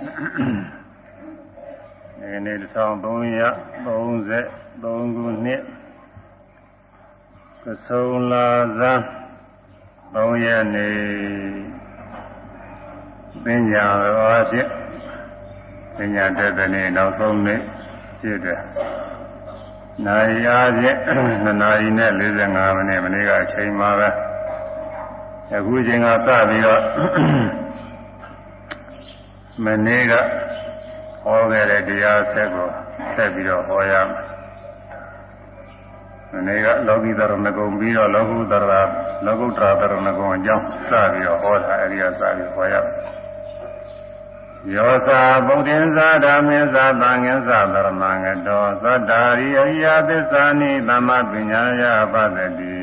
ဒီနေ့1333ခုနှစ်ကဆုံလာဇန်3ရက်နေ့ပညာတော်ဖြင့်ပညာတဲ့တဲ့နေ့နောက်ဆုံးနေ့ဖြစ်တယ်။နိုင်ရဖြင့်2နာရီနဲ့45မိနစ်မနေ့ကအချိန်မှာပဲအခုချိန်ကစပြီးတော့ မနေ့ကဟောခဲ့တဲ့တရားဆက်ကိုဆက်ပြီးတော့ဟောရမယ်။မနေ့ကလောကီသရဏဂုံပြီးတော့လောကုတ္တရာလောကုတ္တရာသရဏဂုံအကြောင်းစပြီးတော့ဟောတာအဲဒီကစပြီးဟောရမယ်။ယောသာဗုဒ္ဓင်္သာဓမ္မင်္သာသံဃင်္သာသရမံငတောသတ္တာရိအရိယသစ္စာနိသမ္မာပညာယပတ္တိ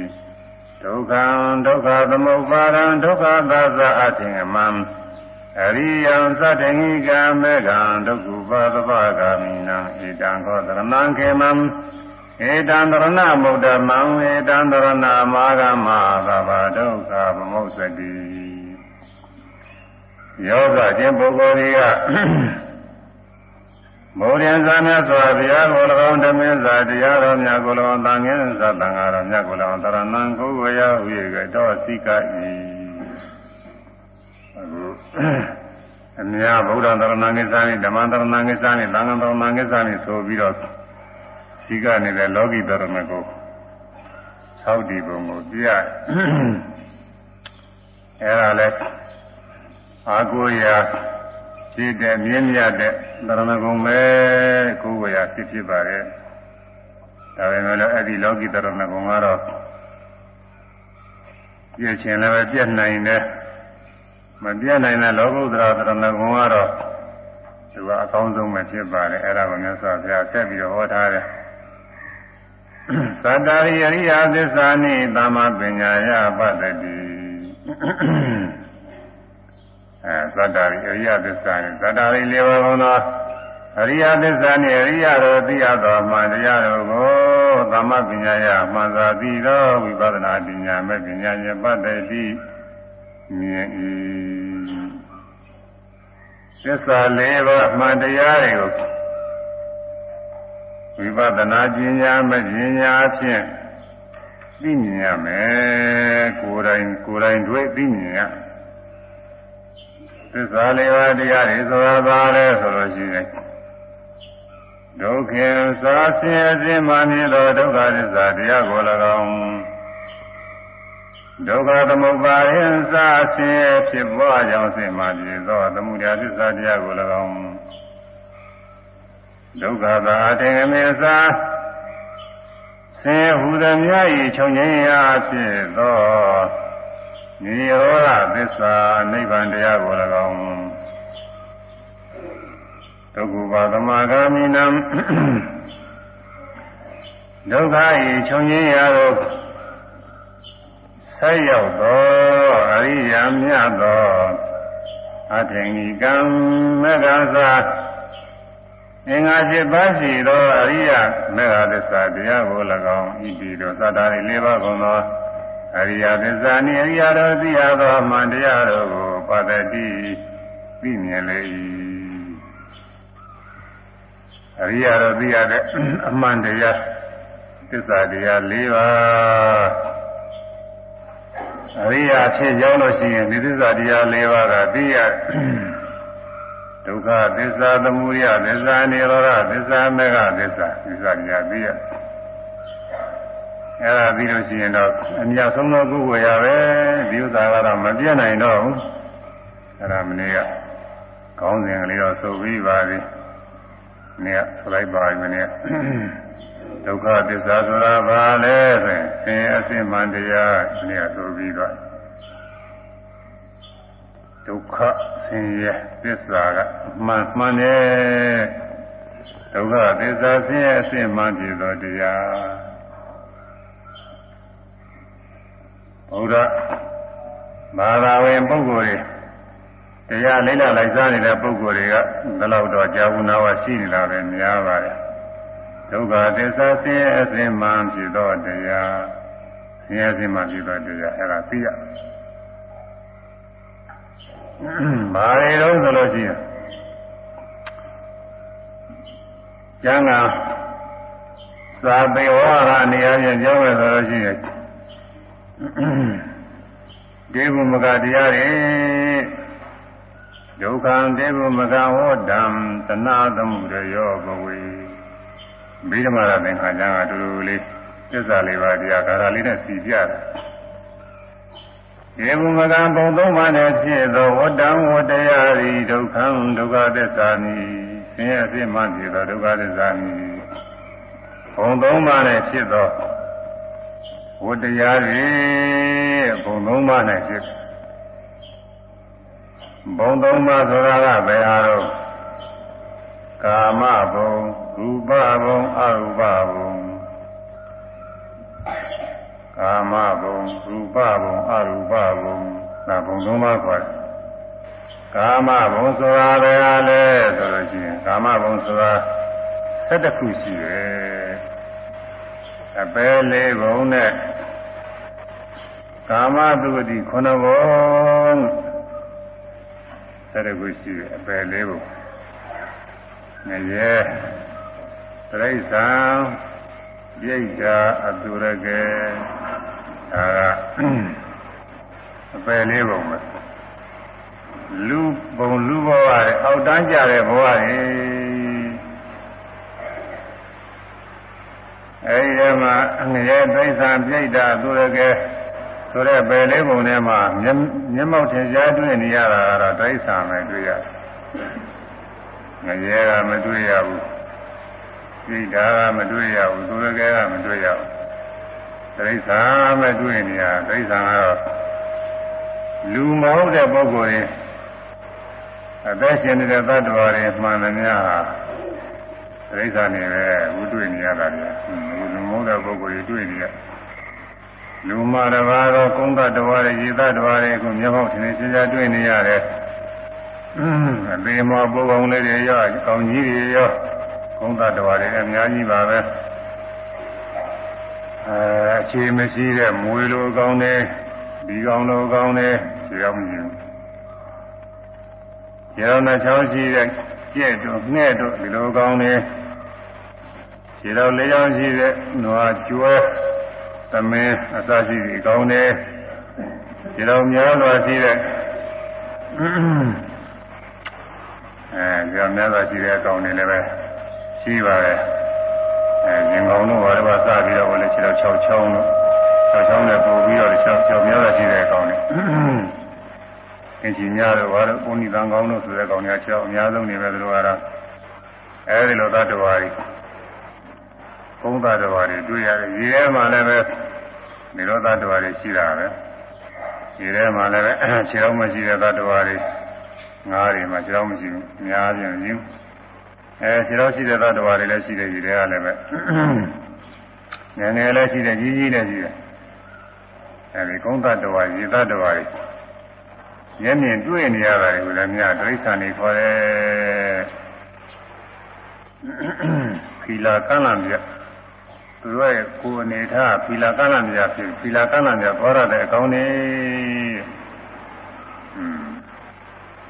ဒုက္ခံဒုက္ခသမုပ္ပါဒံဒုက္ခသစ္စာအထင်္ဂမံ အရိယံသတ္တငိကမေကံဒုက္ခပါသဗ္ဗဂာမိနံဣတံခောတရဏံခေမံဧတံတရဏမုဒ္ဓမံဧတံတရဏမာဂမသဗ္ဗဒုက္ခဗမုစ္စတိယောဂခြင်းပုဂ္ဂိုလ်တွေကမောရန်သာမြတ်စွာဘုရားကို၎င်းဓမ္မစာတရားတော်များကို၎င်းသံဃာသာသံဃာတော်များကို၎င်းတရဏံကိုဝေယဥယေကတော့စိကဤ အများဗုဒ္ဓသရဏံကိစ္စနဲ့ဓမ္မသရဏံကိစ္စနဲ့သံဃာသရဏံကိစ္စနဲ့ဆိုပြီးတော့ရှိနေတဲ့လောကီသရဏကိုသောက်ဒီပုံကိုပြရအဲဒါလဲအာကိုရာရှိတဲ့မြင့်မြတ်တဲ့သရဏဂုံပဲကိုယ်ဝရာဖြစ်ဖြစ်ပါရဲ့ဒါပေမဲ့လည်းအဲ့ဒီလောကီသရဏဂုံကတော့ပြည့်ချင်လည်းပဲပြည့်နိုင်တယ် မပြတ်နိုင်တဲ့လောကုတ္တရာသရဏဂုံကတော့သူကအကောင်းဆုံးပဲဖြစ်ပါတယ်အဲ့ဒါကိုမြတ်စွာဘုရားဆက်ပြီးတော့ဟောထားတယ်သတ္တရိအရိယသစ္စာနိသမ္မာပညာယပတ္တိအဲသတ္တရိအရိယသစ္စာနိသတ္တရိလေးပါးကုန်သောအရိယသစ္စာနှင့်အရိယတို့သိရသောမှန်တရားတို့ကိုသမ္မာပညာယမှန်စွာသိသောဝိပဿနာပညာမဲ့ပညာရဲ့ပတ္တိ မြင်၏သစ္စာလေးပါးမှန်တရားတွေကိုဝိပဿနာပညာမပညာဖြင့်သိမြင်ရမယ်ကိုယ်တိုင်ကိုယ်တိုင်တွေ့သိမြင်ရသစ္စာလေးပါးတရားတွေဆိုတာဘာလဲဆိုလို့ရှိရင်ဒုက္ခသာဆင်းရဲခြင်းမှမြင်သောဒုက္ခသစ္စာတရားကို၎င်း ဒုက္ခသမုပ္ပါယံသာဆင်းရဲဖြစ်ပွားကြောင်းစင်မှပြည့်သောသမှုတရားသစ္စာတရားကို၎င်းဒုက္ခသာအထင်အမြင်သာဆင်းရဲဟူသည်များ၏ခြုံငင်းရာဖြစ်သောနိရောဓသစ္စာနိဗ္ဗာန်တရားကို၎င်းဒုက္ခပါသမဂာမိနံဒုက္ခ၏ခြုံငင်းရာတို့ ဆက်ရောက်သောအရိယာမြတ်သောအထင်ကြီးကံမေဃသာအင်္ဂါ7ပါးရှိသောအရိယမေဃသစ္စာတရားကို၎င်းဤတည်သောသတ္တရိ၄ပါးကုန်သောအရိယသစ္စာနှင့်အရိယတော်သိရသောအမှန်တရားတို့ကိုပတ္တိသိမြင်လေ၏အရိယတော်သိရတဲ့အမှန်တရားသစ္စာတရား၄ပါး အရိယာဖြစ်ရောက်လို့ရှိရင်ဒီသစ္စာတရား၄ပါးကသိရဒုက္ခသစ္စာသမုဒယသစ္စာនិရောဓသစ္စာမေဃသစ္စာသစ္စာတရားသိရအဲ့ဒါပြီးလို့ရှိရင်တော့အမြတ်ဆုံးသောပုဂ္ဂိုလ်ရပဲဒီဥစ္စာကတော့မပြတ်နိုင်တော့ဘူးအဲ့ဒါမနေ့ကကောင်းစဉ်ကလေးတော့သုတ်ပြီးပါပြီနေ့ကဆိုလိုက်ပါပြီမနေ့က ဒုက္ခသစ္စာဆိုတာဘာလဲဆိုရင်ဆင်းရဲအစစ်မှန်တရားဒီနေ့ဆိုပြီးတော့ဒုက္ခဆင်းရဲသစ္စာကမှန်မှန်တယ်ဒုက္ခသစ္စာဆင်းရဲအစစ်မှန်ဖြစ်သောတရားဘုရားဘာသာဝင်ပုဂ္ဂိုလ်တွေတရားလိမ့်လာလိုက်စားနေတဲ့ပုဂ္ဂိုလ်တွေကဘယ်လောက်တော့ကြာဝနာဝရှိနေတာပဲများပါတယ် ဒုက္ခသစ္စာဆင်းရဲအစဉ်မှဖြစ်သောတရားဆင်းရဲခြင်းမှဖြစ်သောတရားအဲ့ဒါသိရဘာတွေတော့ဆိုလို့ရှိရင်ကျမ်းဂန်သာပေဝါရနေရာချင်းကြောင်းရဆိုလို့ရှိရင်ဒေဝမကတရားတွေဒုက္ခံဒေဝမကဝေါတံသနာသမှုရယောဘဝေ ဘိဓမ္မာရသင်္ခါကျမ်းကတူတူလေးသစ္စာလေးပါးတရားကာရလေးနဲ့စီပြတာေဘုမကံဘုံသုံးပါးနဲ့ဖြစ်သောဝတ္တံဝတ္တရားဤဒုက္ခံဒုက္ခသစ္စာမိဆင်းရဲအဖြစ်မှဖြစ်သောဒုက္ခသစ္စာမိဘုံသုံးပါးနဲ့ဖြစ်သောဝတ္တရားဤဘုံသုံးပါးနဲ့ဖြစ်ဘုံသုံးပါးဆိုတာကဘယ်ဟာတော့ကာမဘုံ ရူပဘုံအရူပဘုံကာမဘုံရူပဘုံအရူပဘုံဒါဘုံသုံးပါးခေါ်တယ်ကာမဘုံဆိုတာဘယ်ဟာလဲဆိုလို့ရှိရင်ကာမဘုံဆိုတာ7ခုရှိတယ်အပဲလေးဘုံနဲ့ကာမသုတိ9ဘုံ7ခုရှိတယ်အပဲလေးဘုံငရဲ တိရစ္ဆာန်ပြိဋ္ဌာအတုရကေဒါကအပယ်လေးပုံပဲလူပုံလူဘဝရဲ့အောက်တန်းကြတဲ့ဘဝရဲ့အဲဒီထဲမှာငရဲသိစ္စာပြိဋ္ဌာသူရကဲဆိုတဲ့ပယ်လေးပုံထဲမှာမျက်မျက်မှောက်ထင်ရှားတွေ့နေရတာကတော့သိစ္စာပဲတွေ့ရငရဲကမတွေ့ရဘူး ပြိဋ္ဌာကမတွေ့ရဘူးသူရကဲကမတွေ့ရဘူးတိရစ္ဆာန်ပဲတွေ့နေရတိရစ္ဆာန်ကတော့လူမဟုတ်တဲ့ပုဂ္ဂိုလ်တွေအသက်ရှင်နေတဲ့သတ္တဝါတွေမှန်သမျှဟာတိရစ္ဆာန်တွေပဲဝိတွေ့နေရတာလေလူမဟုတ်တဲ့ပုဂ္ဂိုလ်တွေတွေ့နေရလူမတဘာတော့ကုန်းသတ္တဝါတွေရေသတ္တဝါတွေအခုမျက်မှောက်ထင်ထင်ရှားရှားတွေ့နေရတယ်အသေးမောပုဂ္ဂိုလ်လေးတွေရောအကောင်ကြီးတွေရော ကုန်းသတ္တဝါတွေအများကြီးပါပဲအဲအခြေမရှိတဲ့မွေလိုကောင်းတယ်ဒီကောင်းလိုကောင်းတယ်ခြေရောက်မရှိဘူးခြေရောက်နဲ့ချောင်းရှိတဲ့ကြက်တို့ငှဲ့တို့ဒီလိုကောင်းတယ်ခြေရောက်လေးချောင်းရှိတဲ့နွားကျွဲသမင်းအစရှိပြီးကောင်းတယ်ခြေရောက်များစွာရှိတဲ့အဲကြောင်များစွာရှိတဲ့အကောင်တွေလည်းပဲ ရှိပါတယ်အဲရင်ကောင်းတို့ဘာလို့စပြီးတော့လည်းခြေတော့6ချောင်းတို့6ချောင်းနဲ့ပို့ပြီးတော့6ချောင်းများတာရှိတဲ့ကောင်တွေအင်ဂျင်နီယာတို့ဘာလို့ဦးနိသံကောင်းတို့ဆိုတဲ့ကောင်တွေက6အများဆုံးနေပဲသူတို့ကတော့အဲဒီလိုသတ္တဝါတွေကုန်းသတ္တဝါတွေတွေ့ရတယ်ရေထဲမှာလည်းပဲနေရောသတ္တဝါတွေရှိတာပဲရေထဲမှာလည်းပဲခြေတော်မရှိတဲ့သတ္တဝါတွေငါးတွေမှာခြေတော်မရှိဘူးအများကြီးမရှိဘူး အဲခြေတော်ရှိတဲ့သတ္တဝါတွေလည်းရှိတယ်ဒီတွေကလည်းပဲငယ်ငယ်လည်းရှိတယ်ကြီးကြီးလည်းရှိတယ်အဲဒီကုန်းသတ္တဝါရေသတ္တဝါတွေမျက်မြင်တွေ့နေရတာကိုလည်းများဒိဋ္ဌာန်တွေခေါ်တယ်ဖီလာကန့်လန့်ပြသူတို့ရဲ့ကိုယ်အနေထားဖီလာကန့်လန့်ပြဖြစ်ဖီလာကန့်လန့်ပြခေါ်ရတဲ့အကောင်းနေ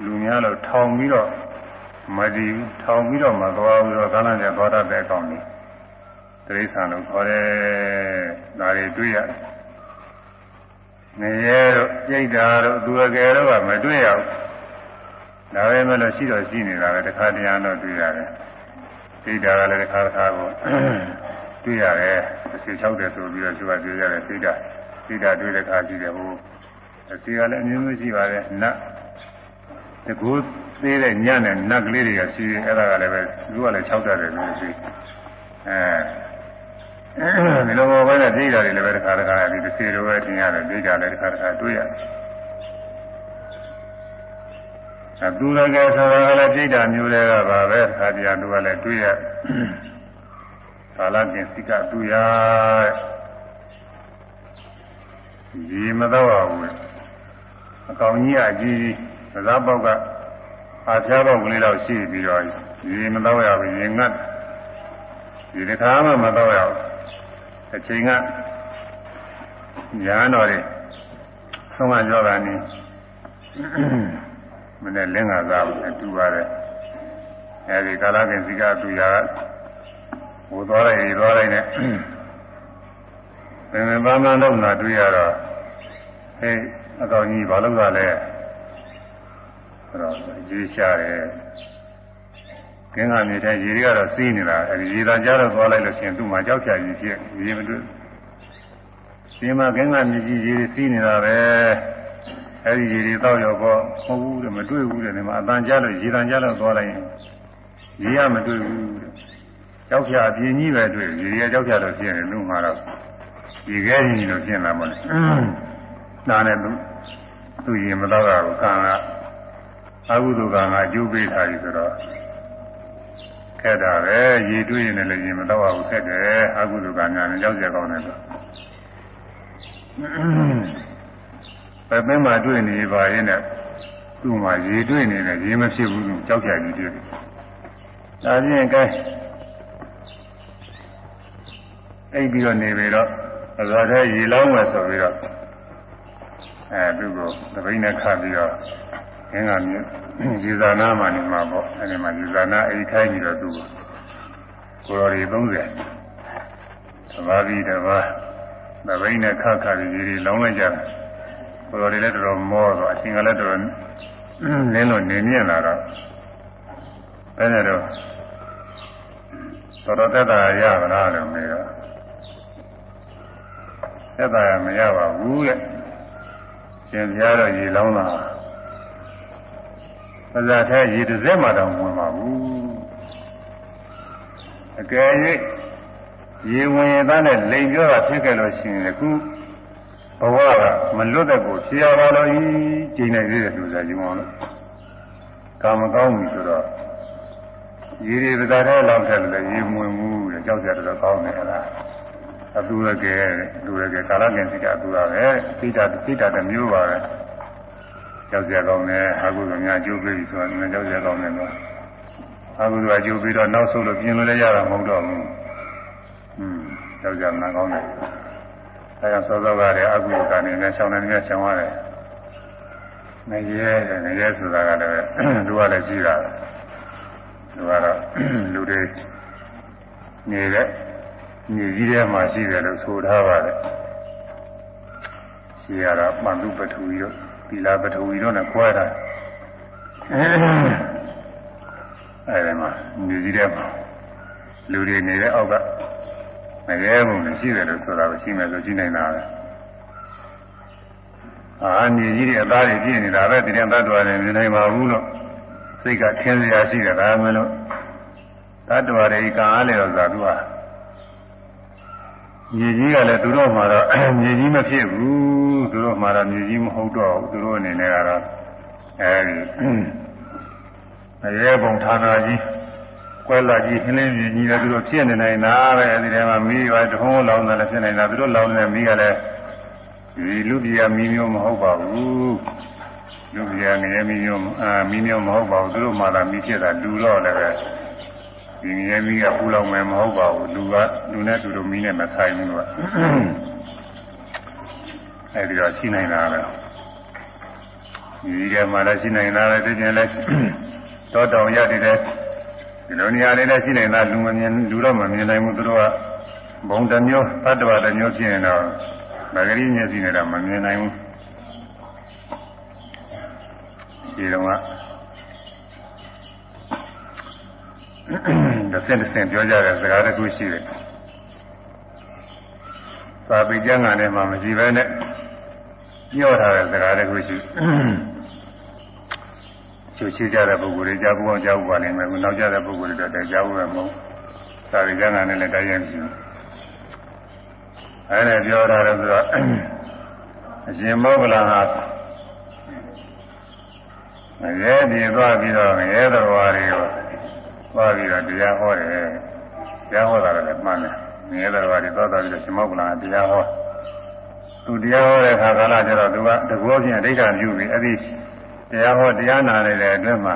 လူများတော့ထောင်ပြီးတော့ မတည်ဘူးထောင်ပြီးတော့မသွားဘူးတော့ကလန်းကျသွားတတ်တဲ့အကောင်ကြီးတိရစ္ဆာန်လို့ခေါ်တယ်ဒါတွေတွေ့ရတယ်ငရဲတို့ပြိတ္တာတို့သူအကယ်တော့မတွေ့ရဘူးဒါပဲမလို့ရှိတော့ရှိနေတာပဲတခါတရံတော့တွေ့ရတယ်ပြိတ္တာကလည်းတခါတခါကိုတွေ့ရတယ်အစီ၆တယ်ဆိုပြီးတော့သူကတွေ့ရတယ်ပြိတ္တာပြိတ္တာတွေ့တဲ့ခါကြည့်တယ်ဟိုအစီကလည်းအမျိုးမျိုးရှိပါတယ်နတ် တကူသေးတဲ့ညနဲ့နတ်ကလေးတွေကရှိရင်အဲ့ဒါကလည်းပဲသူကလည်း၆တတ်တယ်လို့ရှိအဲဒီလိုပဲနဲ့ဒိဋ္ဌာတွေလည်းပဲတစ်ခါတစ်ခါဒီတစ်စီလိုပဲထင်ရတယ်ဒိဋ္ဌာလည်းတစ်ခါတစ်ခါတွေ့ရတယ်အတူတကယ်ဆိုတာကလည်းဒိဋ္ဌာမျိုးတွေကပါပဲခါတရားသူကလည်းတွေ့ရကာလကင်စိကတူရဒီမတော့ဘူးအကောင်ကြီးအကြီးက စားပေါက်ကအာဖျားပေါက်ကလေးတော့ရှိပြီးတော့ရေမတော့ရဘူးရေငတ်ဒီတစ်ခါမှမတော့ရဘူးအချိန်ကညာတော်တွေဆုံးမကြောတာနေမနဲ့လင်းကစားဘူးတူပါတယ်အဲဒီကာလကင်စီကသူရာကဟိုသွားလိုက်ဒီသွားလိုက်နဲ့ပင်ပင်ပန်းပန်းတော့နာတွေ့ရတော့ဟေးအကောင်ကြီးဘာလို့လဲလဲ ဆိုတော့ရေးရှာတယ်ကင်းကမြေတဲ့ရေတွေကတော့စီးနေတာအဲဒီရေသာကြားတော့သွားလိုက်လို့ရှိရင်သူ့မှာကြောက်ဖြာကြီးဖြစ်ရေမတွေ့ဒီမှာကင်းကမြေကြီးရေစီးနေတာပဲအဲဒီရေတွေတော့ရောပေါ့မဟုတ်ဘူးတဲ့မတွေ့ဘူးတဲ့ဒီမှာအတန်ကြားလို့ရေတန်ကြားလို့သွားလိုက်ရင်ရေကမတွေ့ဘူးတဲ့ကြောက်ဖြာအပြင်းကြီးပဲတွေ့ရေတွေကြောက်ဖြာလို့ဖြစ်နေလူမှာတော့ရေခဲကြီးလို့ဖြစ်လာမလို့နားနဲ့သူသူရင်မတော့ဘူးကံက အကုသိုလ်ကံကအကျိုးပေးထားပြီဆိုတော့ခက်တာပဲရေတွေ့ရင်လည်းရင်မတော့ဘူးခက်တယ်အကုသိုလ်ကံညာနဲ့ကြောက်ကြကောင်းတယ်ဆိုပဲပင်းမှာတွေ့နေပါရင်လည်းသူ့မှာရေတွေ့နေတယ်ရေမဖြစ်ဘူးသူကြောက်ကြကြီးတွေ့တယ်ဒါပြင်ကဲအိပ်ပြီးတော့နေပြီတော့အစောတည်းရေလောင်းမယ်ဆိုပြီးတော့အဲသူ့ကိုသပိနဲ့ခတ်ပြီးတော့ ငင်းကမြေရေဇာနာမှနေမှာပေါ့အဲဒီမှာရေဇာနာအိတ်ခိုင်းပြီးတော့သူ့ကိုကိုယ်တော်တွေ30သဘာဝီတပါးသပိနဲ့ခတ်ခတ်ပြီးရေလောင်းလိုက်ကြတယ်ကိုယ်တော်တွေလည်းတော်တော်မောတော့အရှင်ကလည်းတော်တော်နင်းလို့နေမြင့်လာတော့အဲဒါတော့တော်တော်သက်သာရပါလားလို့မေးတော့သက်သာရမရပါဘူးတဲ့ရှင်ပြားတော့ရေလောင်းတာ ပါဇာထဲရေတစ်စက်မှတော့ဝင်ပါဘူးအကယ်၍ရေဝင်ရတဲ့လိန်ပြောတာဖြစ်ခဲ့လို့ရှိရင်အခုဘဝကမလွတ်တဲ့ကိုဖြေရပါလို့ဤကျင်နိုင်သေးတယ်လို့ဆိုယူအောင်လို့ကာမကောင်းပြီဆိုတော့ရေတွေပဇာထဲလောက်ထက်လည်းရေမဝင်ဘူးတဲ့ကြောက်ကြတော့ကောင်းတယ်လားအတူရကဲလူရကဲကာလကင်စိကအတူရပဲစိတ်ဓာတ်စိတ်ဓာတ်တစ်မျိုးပါပဲ ကြောက်ကြကောင်းတယ်အာဟုဆိုများအကျိုးပေးပြီဆိုတော့ကြောက်ကြကောင်းတယ်တော့အာဟုဆိုအကျိုးပေးတော့နောက်ဆုံးလို့ပြင်လို့လည်းရတာမဟုတ်တော့ဘူးอืมကြောက်ကြမှန်ကောင်းတယ်အဲဒါစောစောကတည်းကအာဟုကနေနဲ့ဆောင်းနေနေဆောင်းရတယ်ငရဲငရဲဆိုတာကလည်းလူကလည်းရှိတာလူကတော့လူတွေနေတဲ့မြေကြီးထဲမှာရှိတယ်လို့ဆိုထားပါတယ်ရှိရတာပန္တုပထူရော သီလပထူရောနဲ့ခွဲတာအဲဒီမှာမြေကြီးထဲမှာလူတွေနေတဲ့အောက်ကမရဲဘူးနဲ့ရှိတယ်လို့ဆိုတာကိုရှိမယ်ဆိုရှိနေတာပဲအာမြေကြီးတွေအသားတွေပြည့်နေတာပဲဒီတဲ့သတ္တဝါတွေမြင်နိုင်ပါဘူးလို့စိတ်ကထင်းစရာရှိတယ်ဒါမှမဟုတ်သတ္တဝါတွေကံအားလေတော့သာသူက မြေကြီးကလည်းသူတို့မှာတော့မြေကြီးမဖြစ်ဘူးသူတို့မှာတော့မြေကြီးမဟုတ်တော့ဘူးသူတို့အနေနဲ့ကတော့အဲဒီအရဲပုံဌာနကြီးကွဲလာကြီးခင်းလင်းမြေကြီးလည်းသူတို့ဖြစ်နေနိုင်တာပဲအဲဒီထဲမှာမိပါတုံးလောင်းတယ်လည်းဖြစ်နေတာသူတို့လောင်းတဲ့မိကလည်းဒီလူပြာမိမျိုးမဟုတ်ပါဘူးလူပြာငရဲမိမျိုးအာမိမျိုးမဟုတ်ပါဘူးသူတို့မှာတော့မိဖြစ်တာလူတော့လည်းပဲ ဒီငရဲမီးကပူလောင်မယ်မဟုတ်ပါဘူးလူကလူနဲ့သူတို့မီးနဲ့မဆိုင်ဘူးကအဲဒီတော့ရှိနိုင်တာပဲဒီကမှလည်းရှိနိုင်တာပဲသိကျင်လည်းတောတောင်ရတည်တဲ့ဒီလိုနေရာလေးလည်းရှိနိုင်တာလူမမြင်လူတော့မမြင်နိုင်ဘူးသူတို့ကဘုံတစ်မျိုးတတ္တဝါတစ်မျိုးဖြစ်ရင်တော့ဗဂရိမျက်စိနဲ့တော့မမြင်နိုင်ဘူးဒီတော့ တစ်ဆင့်တစ်ဆင့်ပြောကြတဲ့စကားတစ်ခုရှိတယ်။သာပိကျမ်းဂန်ထဲမှာမရှိဘဲနဲ့ပြောထားတဲ့စကားတစ်ခုရှိချူချကြတဲ့ပုဂ္ဂိုလ်တွေကြားဘူးအောင်ကြားဘူးပါလိမ့်မယ်။နောက်ကြတဲ့ပုဂ္ဂိုလ်တွေတော့ကြားဘူးပဲမဟုတ်။သာပိကျမ်းဂန်နဲ့လည်းတိုက်ရိုက်မရှိဘူး။အဲဒါပြောထားတယ်ဆိုတော့အရှင်မောဂလဟာရဲဒီသွားပြီးတော့ရဲတော်ဝါတွေကို သွားပြီးတော့တရားဟောတယ်တရားဟောတာလည်းမှန်တယ်ငရဲတော်ဘာတွေသွားသွားပြီးတော့ရှင်မောကလန်တရားဟောသူတရားဟောတဲ့အခါကလည်းကျတော့သူကတကောဖြင့်အဋ္ဌာပြုပြီးအဲ့ဒီတရားဟောတရားနာနေတဲ့အတွင်းမှာ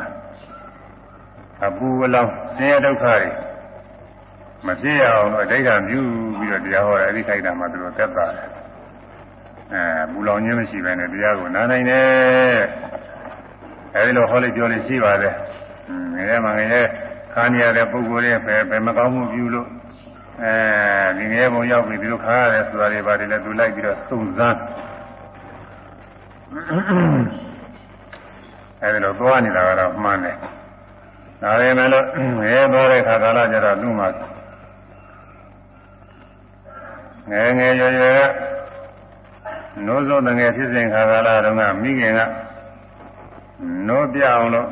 အပူအလောင်းဆင်းရဲဒုက္ခတွေမဖြစ်ရအောင်အဋ္ဌာပြုပြီးတော့တရားဟောတယ်အဲ့ဒီခိုက်တာမှသူတို့သက်သာတယ်အဲပူလောင်ခြင်းမရှိဘဲနဲ့တရားကိုနားနိုင်တယ်အဲဒီလိုဟောလိုက်ပြောလို့ရှိပါတယ်ငရဲမှာငရဲ ခါနေရတဲ့ပုဂ္ဂိုလ်ရဲ့ပဲပဲမကောင်းမှုပြုလို့အဲဒီငယ်ဘုံရောက်ပြီဒီလိုခါရတယ်ဆိုတာတွေပါတယ်လဲသူလိုက်ပြီးတော့စုံစမ်းအဲဒီလိုသွားနေတာကတော့မှန်တယ်ဒါပေမဲ့လို့ငယ်သွားတဲ့ခါကာလကျတော့သူ့မှာငယ်ငယ်ရွယ်ရွယ်ကနိုးစောတငယ်ဖြစ်စဉ်ခါကာလတုန်းကမိခင်ကနိုးပြအောင်လို့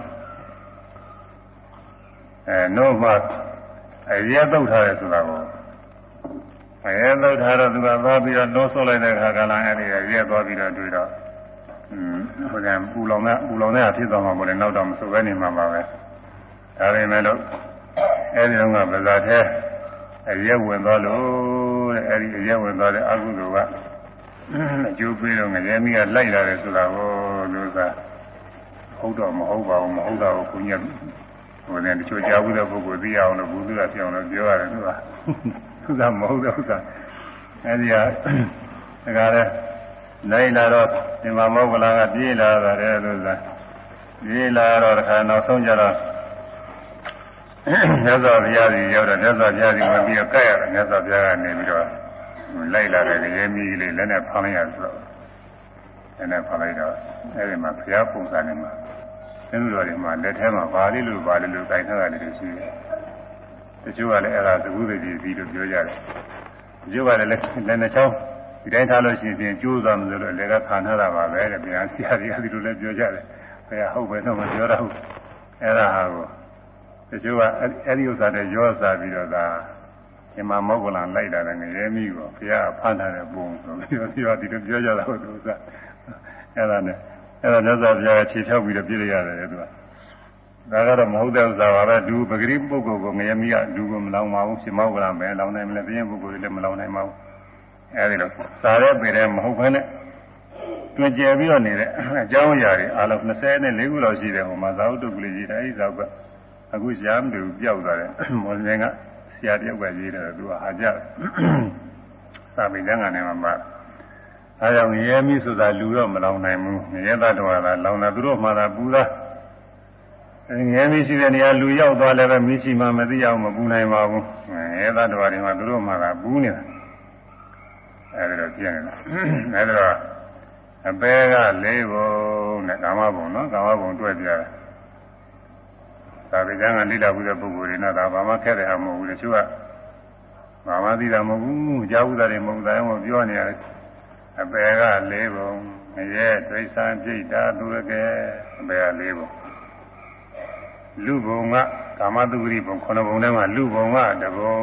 အဲနိုးမှအရဲတုတ်ထားတယ်ဆိုတာကိုအရဲတုတ်ထားတော့သူကသွားပြီးတော့နိုးဆုပ်လိုက်တဲ့ခါကာလအဲ့ဒီရဲသွားပြီးတော့တွေ့တော့อืมဟိုကပူလောင်တဲ့ပူလောင်တဲ့ဖြစ်သွားမှာပေါ့လေနောက်တော့မဆိုပဲနေမှာပါပဲဒါပေမဲ့လို့အဲဒီတော့ကဗဇာသေးအရဲဝင်သွားလို့တဲ့အဲဒီအရဲဝင်သွားတဲ့အကုသိုလ်ကအကျိုးပေးတော့ငရဲမိကလိုက်လာတယ်ဆိုတာကိုလူစားဟုတ်တော့မဟုတ်ပါဘူးမဟုတ်တော့ဘုညက် ဟိုနဲ့တချို့ကြားဘူးတဲ့ပုဂ္ဂိုလ်သိအောင်လို့ဘုသူကပြောင်းလို့ပြောရတယ်သူကသူကမဟုတ်တဲ့ဥစ္စာအဲဒီကဒါကြတဲ့လိုက်လာတော့ဒီမှာမောဂလာကပြေးလာတာတဲ့သူကပြေးလာတော့တခါနောက်ဆုံးကြတော့မြတ်စွာဘုရားကြီးရောက်တော့မြတ်စွာဘုရားကြီးဝင်ပြီးတော့ကဲ့ရတယ်မြတ်စွာဘုရားကနေပြီးတော့လိုက်လာတဲ့ရဲမီးလေးလည်းနဲ့ဖမ်းလိုက်ရဆိုတော့လည်းနဲ့ဖမ်းလိုက်တော့အဲဒီမှာဘုရားပုံစံနဲ့မှာ သင်္တော်တွေမှာလက်ထဲမှာဘာလေးလို့ဘာလေးလို့တိုင်ထားတာလေးတွေရှိတယ်တချို့ကလည်းအဲ့ဒါသကုသေကြီးပြီးလို့ပြောကြတယ်တချို့ကလည်းလက်နဲ့ချောင်းဒီတိုင်းထားလို့ရှိရင်ကျိုးသွားမှလို့လည်းကခံထားတာပါပဲတဲ့ဗျာဆရာကြီးကဒီလိုလည်းပြောကြတယ်ဘုရားဟုတ်ပဲတော့မပြောတော့ဘူးအဲ့ဒါဟာကိုတချို့ကအဲ့ဒီဥစ္စာတွေရောစားပြီးတော့ဒါဒီမှာမောဂလန်လိုက်တာလည်းငရဲမိကိုဘုရားဖမ်းထားတဲ့ပုံဆိုပြီးတော့ဒီလိုပြောကြတာဟုတ်သူကအဲ့ဒါနဲ့ အဲ့ဒါမြတ်စွာဘုရားခြေဖြောက်ပြီးတော့ပြည့်ရရတယ်သူကဒါကတော့မဟုတ်တဲ့ဥစ္စာပါပဲဒူပဂရိပုဂ္ဂိုလ်ကိုငရဲမိကဒူကိုမလောင်ပါဘူးရှင်မောဂလန်ပဲလောင်နိုင်မလဲပြင်းပုဂ္ဂိုလ်တွေလည်းမလောင်နိုင်ပါဘူးအဲဒီလိုစားတဲ့ပေတဲ့မဟုတ်ဘဲနဲ့တွေ့ကြပြီးတော့နေတဲ့အကြောင်းအရာတွေအလုံး24ခုလောက်ရှိတယ်ဟိုမှာသာဝတ္ထုကလေးကြီးတယ်အဲဒီသာကအခုရှားမတူပျောက်သွားတယ်မော်လင်ကဆရာတယောက်ကရေးတယ်သူကဟာကြသာပိတန်းကနေမှမှ အဲကြောင့်ရဲမိဆိုတာလူတော့မလောင်နိုင်ဘူးရဲသားတော်ကလောင်တာသူတို့မှသာပူတာငယ်မရှိတဲ့နေရာလူရောက်သွားလည်းပဲမရှိမှမသိအောင်မပူနိုင်ပါဘူးရဲသားတော်တွေမှာသူတို့မှသာပူနေတာအဲဒီတော့ပြည့်နေတာအဲဒီတော့အပေက၄ဘုံနဲ့ကာမဘုံနော်ကာမဘုံတွေ့ပြတယ်သာဝေကျမ်းကလိလာဘူးတဲ့ပုဂ္ဂိုလ်တွေနဲ့ဒါဘာမှခက်တယ်ဟာမဟုတ်ဘူးတချို့ကဘာမှသိတာမဟုတ်ဘူးကြားဘူးတာတွေမဟုတ်တိုင်းမပြောနေရတယ် အပေက၄ဘုံငရဲဒိဋ္ဌံပြိတ္တာသူရကဲအပေက၄ဘုံလူဘုံကကာမတုဂရိဘုံ9ဘုံထဲမှာလူဘုံကတဘုံ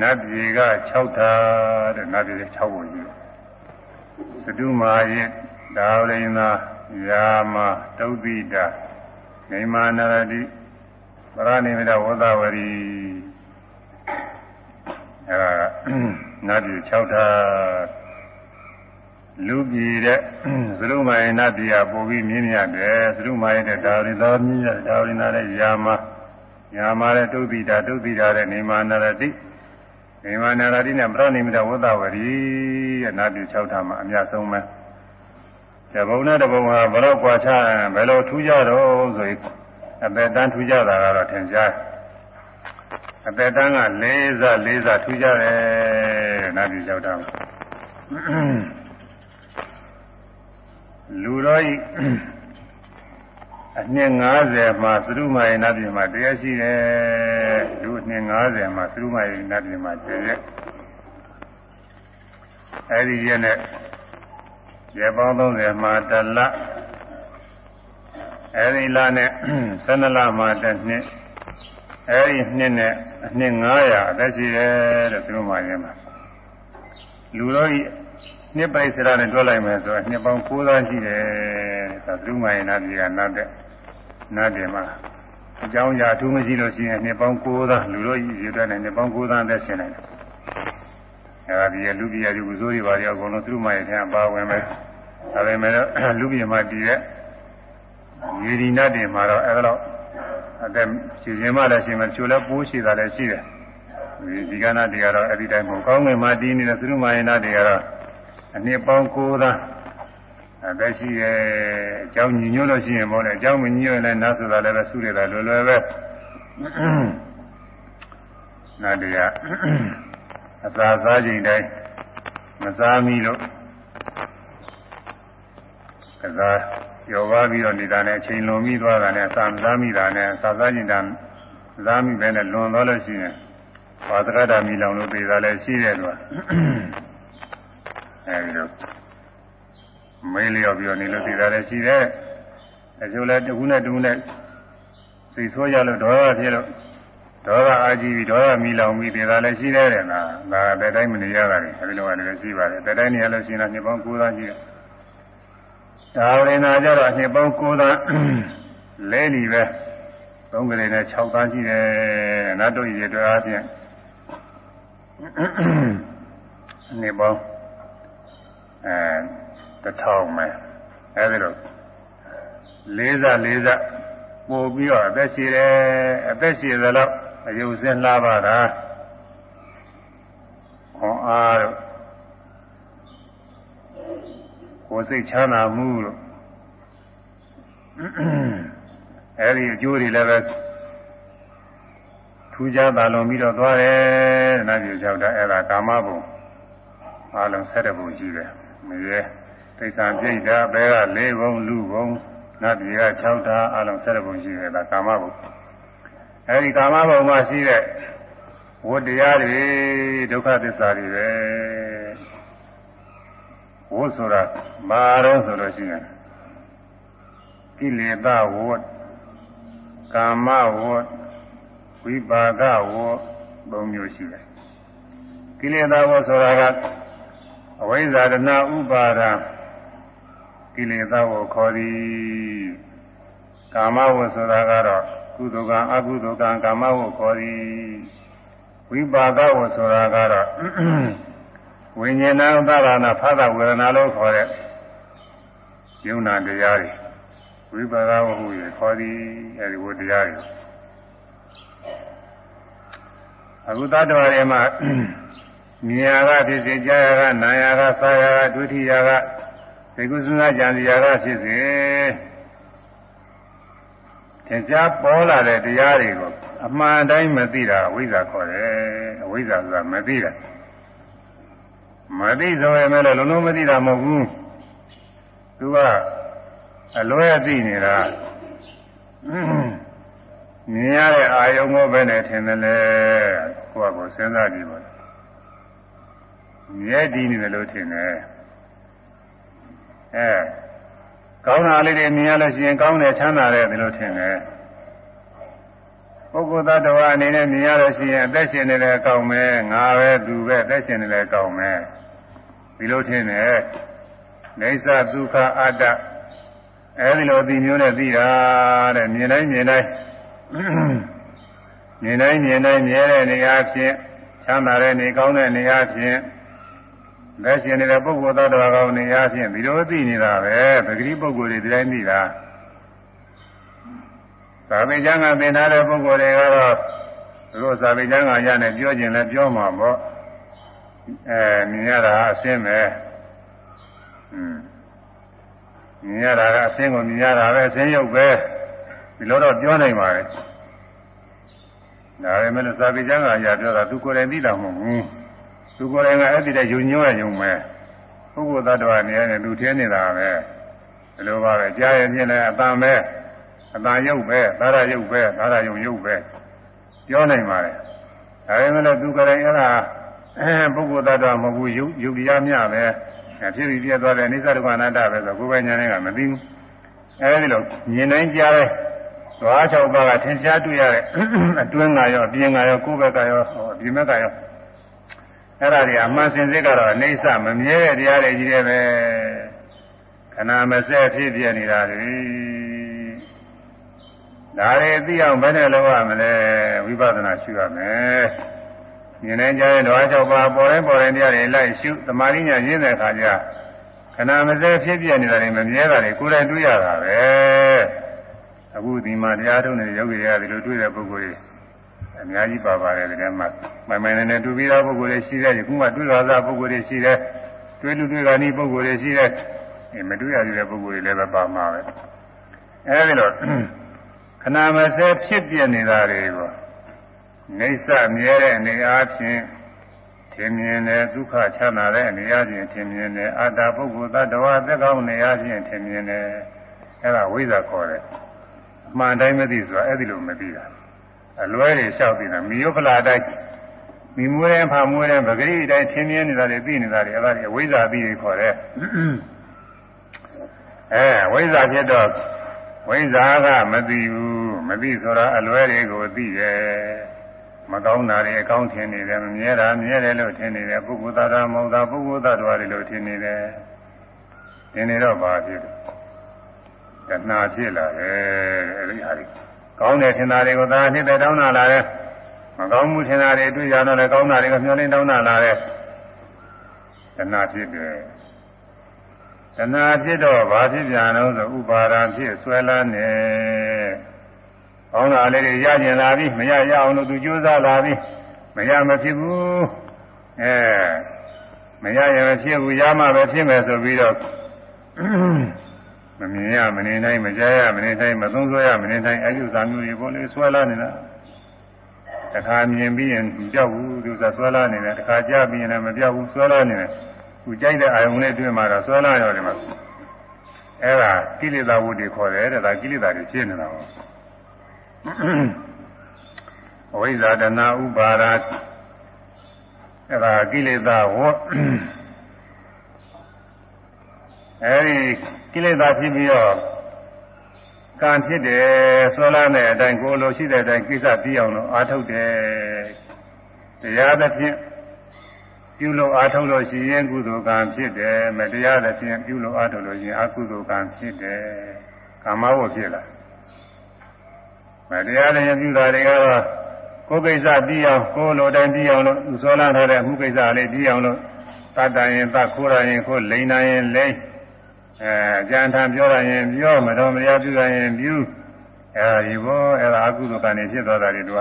နတ်ပြည်က6ထာတဲ့နတ်ပြည်6ဘုံကြီးသတုမာယဒါဝရိနာယာမတုတ်တိတာနေမာနရတိပရဏိမိတဝသဝရီအဲဒါနတ်ပြည်6ထာ လူပြည်တဲ့သရုမာယနတ်ပြည်ကပို့ပြီးမြင်းမြတ်တယ်သရုမာယတဲ့ဒါဝရိသောမြင်းမြတ်ဒါဝရိနာတဲ့ယာမယာမတဲ့တုတ်တိတာတုတ်တိတာတဲ့နေမာနရတိနေမာနရတိနဲ့ပရဏိမိတဝသဝရီတဲ့နတ်ပြည်6ထာမှာအများဆုံးပဲတဘုံနဲ့တဘုံဟာဘယ်တော့ကွာခြားဘယ်လိုထူးကြတော့ဆိုရင်အပေတန်းထူးကြတာကတော့ထင်ရှားအပေတန်းကလေးစားလေးစားထူးကြတယ်နာပြည်ရောက်တာ လူတော်ဤအနှစ်90မှာသရုမာယနာပြည်မှာတရားရှိတယ်လူအနှစ်90မှာသရုမာယနာပြည်မှာတည်းရဲ့အဲဒီရဲ့နဲ့ရေပေါင်း30မှာတလအဲဒီလနဲ့12လမှာတစ်နှစ်အဲဒီနှစ်နဲ့အနှစ်900အသက်ရှိတယ်တဲ့သူတို့မှရင်မှာလူတော်ကြီး နှစ်ပိုက်စရာနဲ့တွက်လိုက်မယ်ဆိုတော့နှစ်ပေါင်း900ရှိတယ်ဒါသူမှရင်နာပြည်ကနတ်တဲ့နတ်တယ်မှာအကြောင်းအရာအထူးမရှိလို့ရှိရင်နှစ်ပေါင်း900လူတော်ကြီးရေတွက်နေနှစ်ပေါင်း900အသက်ရှင်နေတယ်အဲဒီလူပြည်ရည်ကုသိုလ်တွေပါရအကုန်လုံးသူ့မရဲ့ထဲပါဝင်မယ်ဒါပေမဲ့လူပြည်မှာတည်တဲ့ရေဒီနတ်တွေမှာတော့အဲလိုအသက်ရှင်ရှင်မှလည်းရှင်မချိုလည်းပိုးရှိတာလည်းရှိတယ်ဒီဒီကနာတွေကတော့အဲ့ဒီတိုင်းမဟုတ်ကောင်းငင်မှာတည်နေတဲ့သုမယနာတွေကတော့ အနှစ်ပေါင်း9သန်းအသက်ရှိရဲ့အကြောင်းညီညွတ်လို့ရှိရင်ပေါ့လေအကြောင်းမညီညွတ်ရင်လည်းနတ်ဆိုတာလည်းပဲဆုရတာလွယ်လွယ်ပဲနတ်တရားအစာစားချိန်တိုင်းမစားမိလို့ကစားရောပါပြီးတော့နေတာနဲ့အချိန်လွန်ပြီးသွားတာနဲ့အစာမစားမိတာနဲ့အစာစားချိန်တိုင်းစားမိပဲနဲ့လွန်သွားလို့ရှိရင်ဘာသရတာမိလောင်လို့သေးတာလည်းရှိတယ်ကွာ အဲဒီတော့မေးလျော်ပြီးတော့နေလို့သေးတာလည်းရှိတယ်အကျိုးလည်းတခုနဲ့တခုနဲ့စိတ်ဆိုးကြလို့ဒေါသဖြစ်လို့ဒေါသအာကြီးပြီးဒေါသမီလောင်ပြီးသေးတာလည်းရှိတယ်တဲ့နာဒါတဲ့တိုင်းမနေရတာလေအဲဒီလိုကလည်းရှိပါတယ်တဲ့တိုင်းနေရလို့ရှိရင်နှစ်ပေါင်း9သန်းရှိတယ်ဒါဝင်နာကြတော့နှစ်ပေါင်း9သန်းလဲနေပဲသုံးကလေးနဲ့6သန်းရှိတယ်နတ်တို့ရည်တွေအားဖြင့်နှစ်ပေါင်း အဲတထောင်ပဲအဲဒီတော့လေးစားလေးစားပို့ပြီးတော့အသက်ရှိတယ်အသက်ရှိသလောက်အယုတ်စင်းလှပါတာခွန်အားတို့ကိုယ်စိတ်ချမ်းသာမှုတို့အဲဒီအကျိုးတွေလည်းပဲထူးခြားသာလွန်ပြီးတော့သွားတယ်နာကြည့်ကြောက်တာအဲ့ဒါကာမဘုံအလုံး၁၇ဘုံရှိတယ် မရဲသိစ္စာပြိဋ္ဌာဘဲက၄ဘုံလူဘုံနတ်ပြည်က6ဓာအလုံး7ပုံရှိတယ်ဒါကာမဘုံအဲဒီကာမဘုံမှာရှိတဲ့ဝတ္တရားတွေဒုက္ခသစ္စာတွေပဲဝတ်ဆိုတာဘာတော့ဆိုလို့ရှိရင်ကိလေသာဝတ်ကာမဝတ်ဝိပါကဝတ်သုံးမျိုးရှိတယ်ကိလေသာဝတ်ဆိုတာက အဝိဇ္ဇာတနာဥပါဒာကိလေသာကိုခေါ်သည်ကာမဝဆိုတာကတော့ကုသိုလ်ကံအကုသိုလ်ကံကာမဝခေါ်သည်ဝိပါကဝဆိုတာကတော့ဝိညာဏဥပါဒနာဖသဝေဒနာလို့ခေါ်တဲ့ယုံနာတရားတွေဝိပါကဝဟုရခေါ်သည်အဲဒီဝတရားတွေအခုတတ္တဝါတွေမှာ မြင်ရကဖြစ်စေကြားရကနားရကစားရကဒုတိယကသိကုသနာကြံစီရာကဖြစ်စေသင်္ချာပေါ်လာတဲ့တရားတွေကိုအမှန်တိုင်းမသိတာအဝိဇ္ဇာခေါ်တယ်အဝိဇ္ဇာဆိုတာမသိတာမသိဆိုရင်လည်းလုံးလုံးမသိတာမဟုတ်ဘူးသူကအလွဲသိနေတာမြင်ရတဲ့အာယုံကိုပဲနဲ့ထင်တယ်လေကိုယ့်ကိုစဉ်းစားကြည့်ပါ မြဲတည်နေတယ်လို့ထင်တယ်အဲကောင်းတာလေးတွေမြင်ရလို့ရှိရင်ကောင်းတယ်ချမ်းသာတယ်ဒီလိုထင်တယ်ပုဂ္ဂိုလ်သတ္တဝါအနေနဲ့မြင်ရလို့ရှိရင်အသက်ရှင်နေတယ်ကောင်းမယ်ငါပဲသူပဲအသက်ရှင်နေတယ်ကောင်းမယ်ဒီလိုထင်တယ်နေသဒုက္ခအတ္တအဲဒီလိုသိမျိုးနဲ့သိတာတဲ့မြင်တိုင်းမြင်တိုင်းမြင်တိုင်းမြင်တိုင်းမြဲတဲ့နေရာဖြင့်ချမ်းသာတဲ့နေကောင်းတဲ့နေရာဖြင့် လက်ရှင်နေတဲ့ပုဂ္ဂိုလ်သတ္တဝါကောင်နေရာဖြင့်ဒီလိုသိနေတာပဲပဂတိပုဂ္ဂိုလ်တွေဒီတိုင်းသိတာသာမေကျမ်းကသင်ထားတဲ့ပုဂ္ဂိုလ်တွေကတော့သူတို့သာမေကျမ်းကရနဲ့ပြောခြင်းလည်းပြောမှာပေါ့အဲမြင်ရတာအရှင်းပဲอืมမြင်ရတာကအရှင်းကိုမြင်ရတာပဲအရှင်းရုပ်ပဲဒီလိုတော့ပြောနိုင်ပါရဲ့ဒါပေမဲ့သာမေကျမ်းကရပြောတာသူကိုယ်တိုင်သိတာမဟုတ်ဘူး သူကိုယ်တိုင်ကအဲ့ဒီတဲ့ယုံညွှဲရုံပဲပုဂ္ဂိုလ်သတ္တဝါနေရာနဲ့လူထဲနေတာပဲဒီလိုပါပဲကြားရင်မြင်တယ်အတန်ပဲအတန်ရုပ်ပဲသာရရုပ်ပဲသာရယုံရုပ်ပဲပြောနိုင်ပါတယ်ဒါပေမဲ့သူကိုယ်တိုင်အဲ့ဒါပုဂ္ဂိုလ်သတ္တဝါမဟုတ်ဘူးယုတ်ယုတ်တရားမြပဲဖြစ်ပြီးပြည့်သွားတဲ့အိသဒုက္ခအနတ္တပဲဆိုကိုယ်ပိုင်ဉာဏ်နဲ့ကမသိဘူးအဲဒီလိုမြင်နိုင်ကြတဲ့သွား၆ပါးကထင်ရှားတွေ့ရတဲ့အတွင်းကရောအပြင်ကရောကိုယ်ဘက်ကရောအပြင်ဘက်ကရော အဲ့ဒါတွေအမှန်စင်စစ်ကတော့အိဋ္ဌမမြဲတဲ့တရားတွေကြီးတယ်ပဲခဏမစက်ဖြစ်ပြနေတာတွေဒါတွေသိအောင်ဘယ်နဲ့လုပ်ရမလဲဝိပဿနာရှုရမယ်မြင်နေကြတဲ့ဓဝါ၆ပါးပေါ်တိုင်းပေါ်တိုင်းတရားတွေလိုက်ရှုသမာဓိညာရင်းတဲ့အခါကျခဏမစက်ဖြစ်ပြနေတာတွေမမြဲတာတွေကိုယ်တိုင်တွေ့ရတာပဲအခုဒီမှာတရားထုံးနေတဲ့ယောဂီတွေကဒီလိုတွေ့တဲ့ပုဂ္ဂိုလ်တွေ အများကြီးပါပါတယ်ဒီထဲမှာမိုင်မိုင်နဲ့တူပြီးသားပုဂ္ဂိုလ်တွေရှိတယ်ခုမှတွေ့ရသားပုဂ္ဂိုလ်တွေရှိတယ်တွေ့လူတွေ့ကနီးပုဂ္ဂိုလ်တွေရှိတယ်မတွေ့ရသေးတဲ့ပုဂ္ဂိုလ်တွေလည်းပဲပါမှာပဲအဲဒီတော့ခဏမစဲဖြစ်ပြနေတာတွေကိုနေဆမြဲတဲ့အနေအားဖြင့်ထင်မြင်တယ်ဒုက္ခချမ်းသာတဲ့အနေအားဖြင့်ထင်မြင်တယ်အတ္တပုဂ္ဂိုလ်တ attva သက်ကောင်းအနေအားဖြင့်ထင်မြင်တယ်အဲ့ဒါဝိဇ္ဇာခေါ်တယ်အမှန်တိုင်းမသိဆိုတာအဲ့ဒီလိုမသိတာ အလွဲတွေလျှောက်နေတာမိယုဖလာတိုင်းမိမွေးတဲ့ဖာမွေးတဲ့ပဂရိတိုင်းထင်းမြင်နေတာတွေသိနေတာတွေအဲ့ဒါတွေဝိဇ္ဇာသိတွေခေါ်တယ်အဲဝိဇ္ဇာဖြစ်တော့ဝိဇ္ဇာကမသိဘူးမသိဆိုတာအလွဲတွေကိုသိတယ်မကောင်းတာတွေအကောင်းထင်နေတယ်မမြဲတာမြဲတယ်လို့ထင်နေတယ်ပုဂ္ဂိုလ်သားတော်မဟုတ်တာပုဂ္ဂိုလ်သားတော်တွေလို့ထင်နေတယ်ထင်နေတော့ဘာဖြစ်လဲတဏှာဖြစ်လာတယ်အဲဒီဟာတွေ ကောင်းတယ်ထင်တာတွေကိုသာနှစ်သက်တောင်းတာလာတယ်မကောင်းမှုထင်တာတွေတွေ့ရတော့လည်းကောင်းတာတွေကမျောလင်းတောင်းတာလာတယ်တဏှာဖြစ်တယ်တဏှာဖြစ်တော့ဘာဖြစ်ပြန်လို့ဆိုဥပါဒံဖြစ်ဆွဲလန်းနေကောင်းတာလေးတွေရကျင်လာပြီမရရအောင်လို့သူကြိုးစားလာပြီမရမဖြစ်ဘူးအဲမရရင်မဖြစ်ဘူးရမှပဲဖြစ်မယ်ဆိုပြီးတော့ မမြင်ရမနေနိုင်မကြားရမနေနိုင်မသုံးဆွဲရမနေနိုင်အယုဇာမျိုးတွေကိုလေဆွဲလာနေတာတခါမြင်ပြီးရင်ကြောက်ဘူးသူကဆွဲလာနေတယ်တခါကြားပြီးရင်လည်းမကြောက်ဘူးဆွဲလာနေတယ်သူကြိုက်တဲ့အာယုံလေးတွေ့မှတော့ဆွဲလာရတယ်မှာအဲ့ဒါကိလေသာဝတ္တိခေါ်တယ်တဲ့ဒါကိလေသာတွေဖြစ်နေတာပေါ့အဝိဇ္ဇာတဏဥပါဒအဲ့ဒါကိလေသာဝတ် အဲဒီကိလေသာဖြစ်ပြီးတော့ကံဖြစ်တယ်ဆွဲလာတဲ့အတိုင်းကိုလိုရှိတဲ့အတိုင်းကိစ္စပြီးအောင်လို့အားထုတ်တယ်တရားသဖြင့်ပြုလို့အားထုတ်လို့ရှိရင်ကုသိုလ်ကံဖြစ်တယ်မတရားသဖြင့်ပြုလို့အားထုတ်လို့ရှိရင်အကုသိုလ်ကံဖြစ်တယ်ကာမဝတ်ဖြစ်လာမတရားတဲ့ပြုတာတွေကတော့ကိုယ်ကိစ္စပြီးအောင်ကိုယ်လိုတိုင်းပြီးအောင်လို့ဆွဲလာထားတဲ့အမှုကိစ္စလေးပြီးအောင်လို့တတ်တရင်တတ်ခိုးရရင်ခိုးလိန်နိုင်ရင်လိန် အဲကြံထံပြောရရင်ပြောမတော်မရားပြုရရင်ပြုအဲဒီဘောအဲဒါအကုသိုလ်ကံနေဖြစ်သွားတာတွေတို့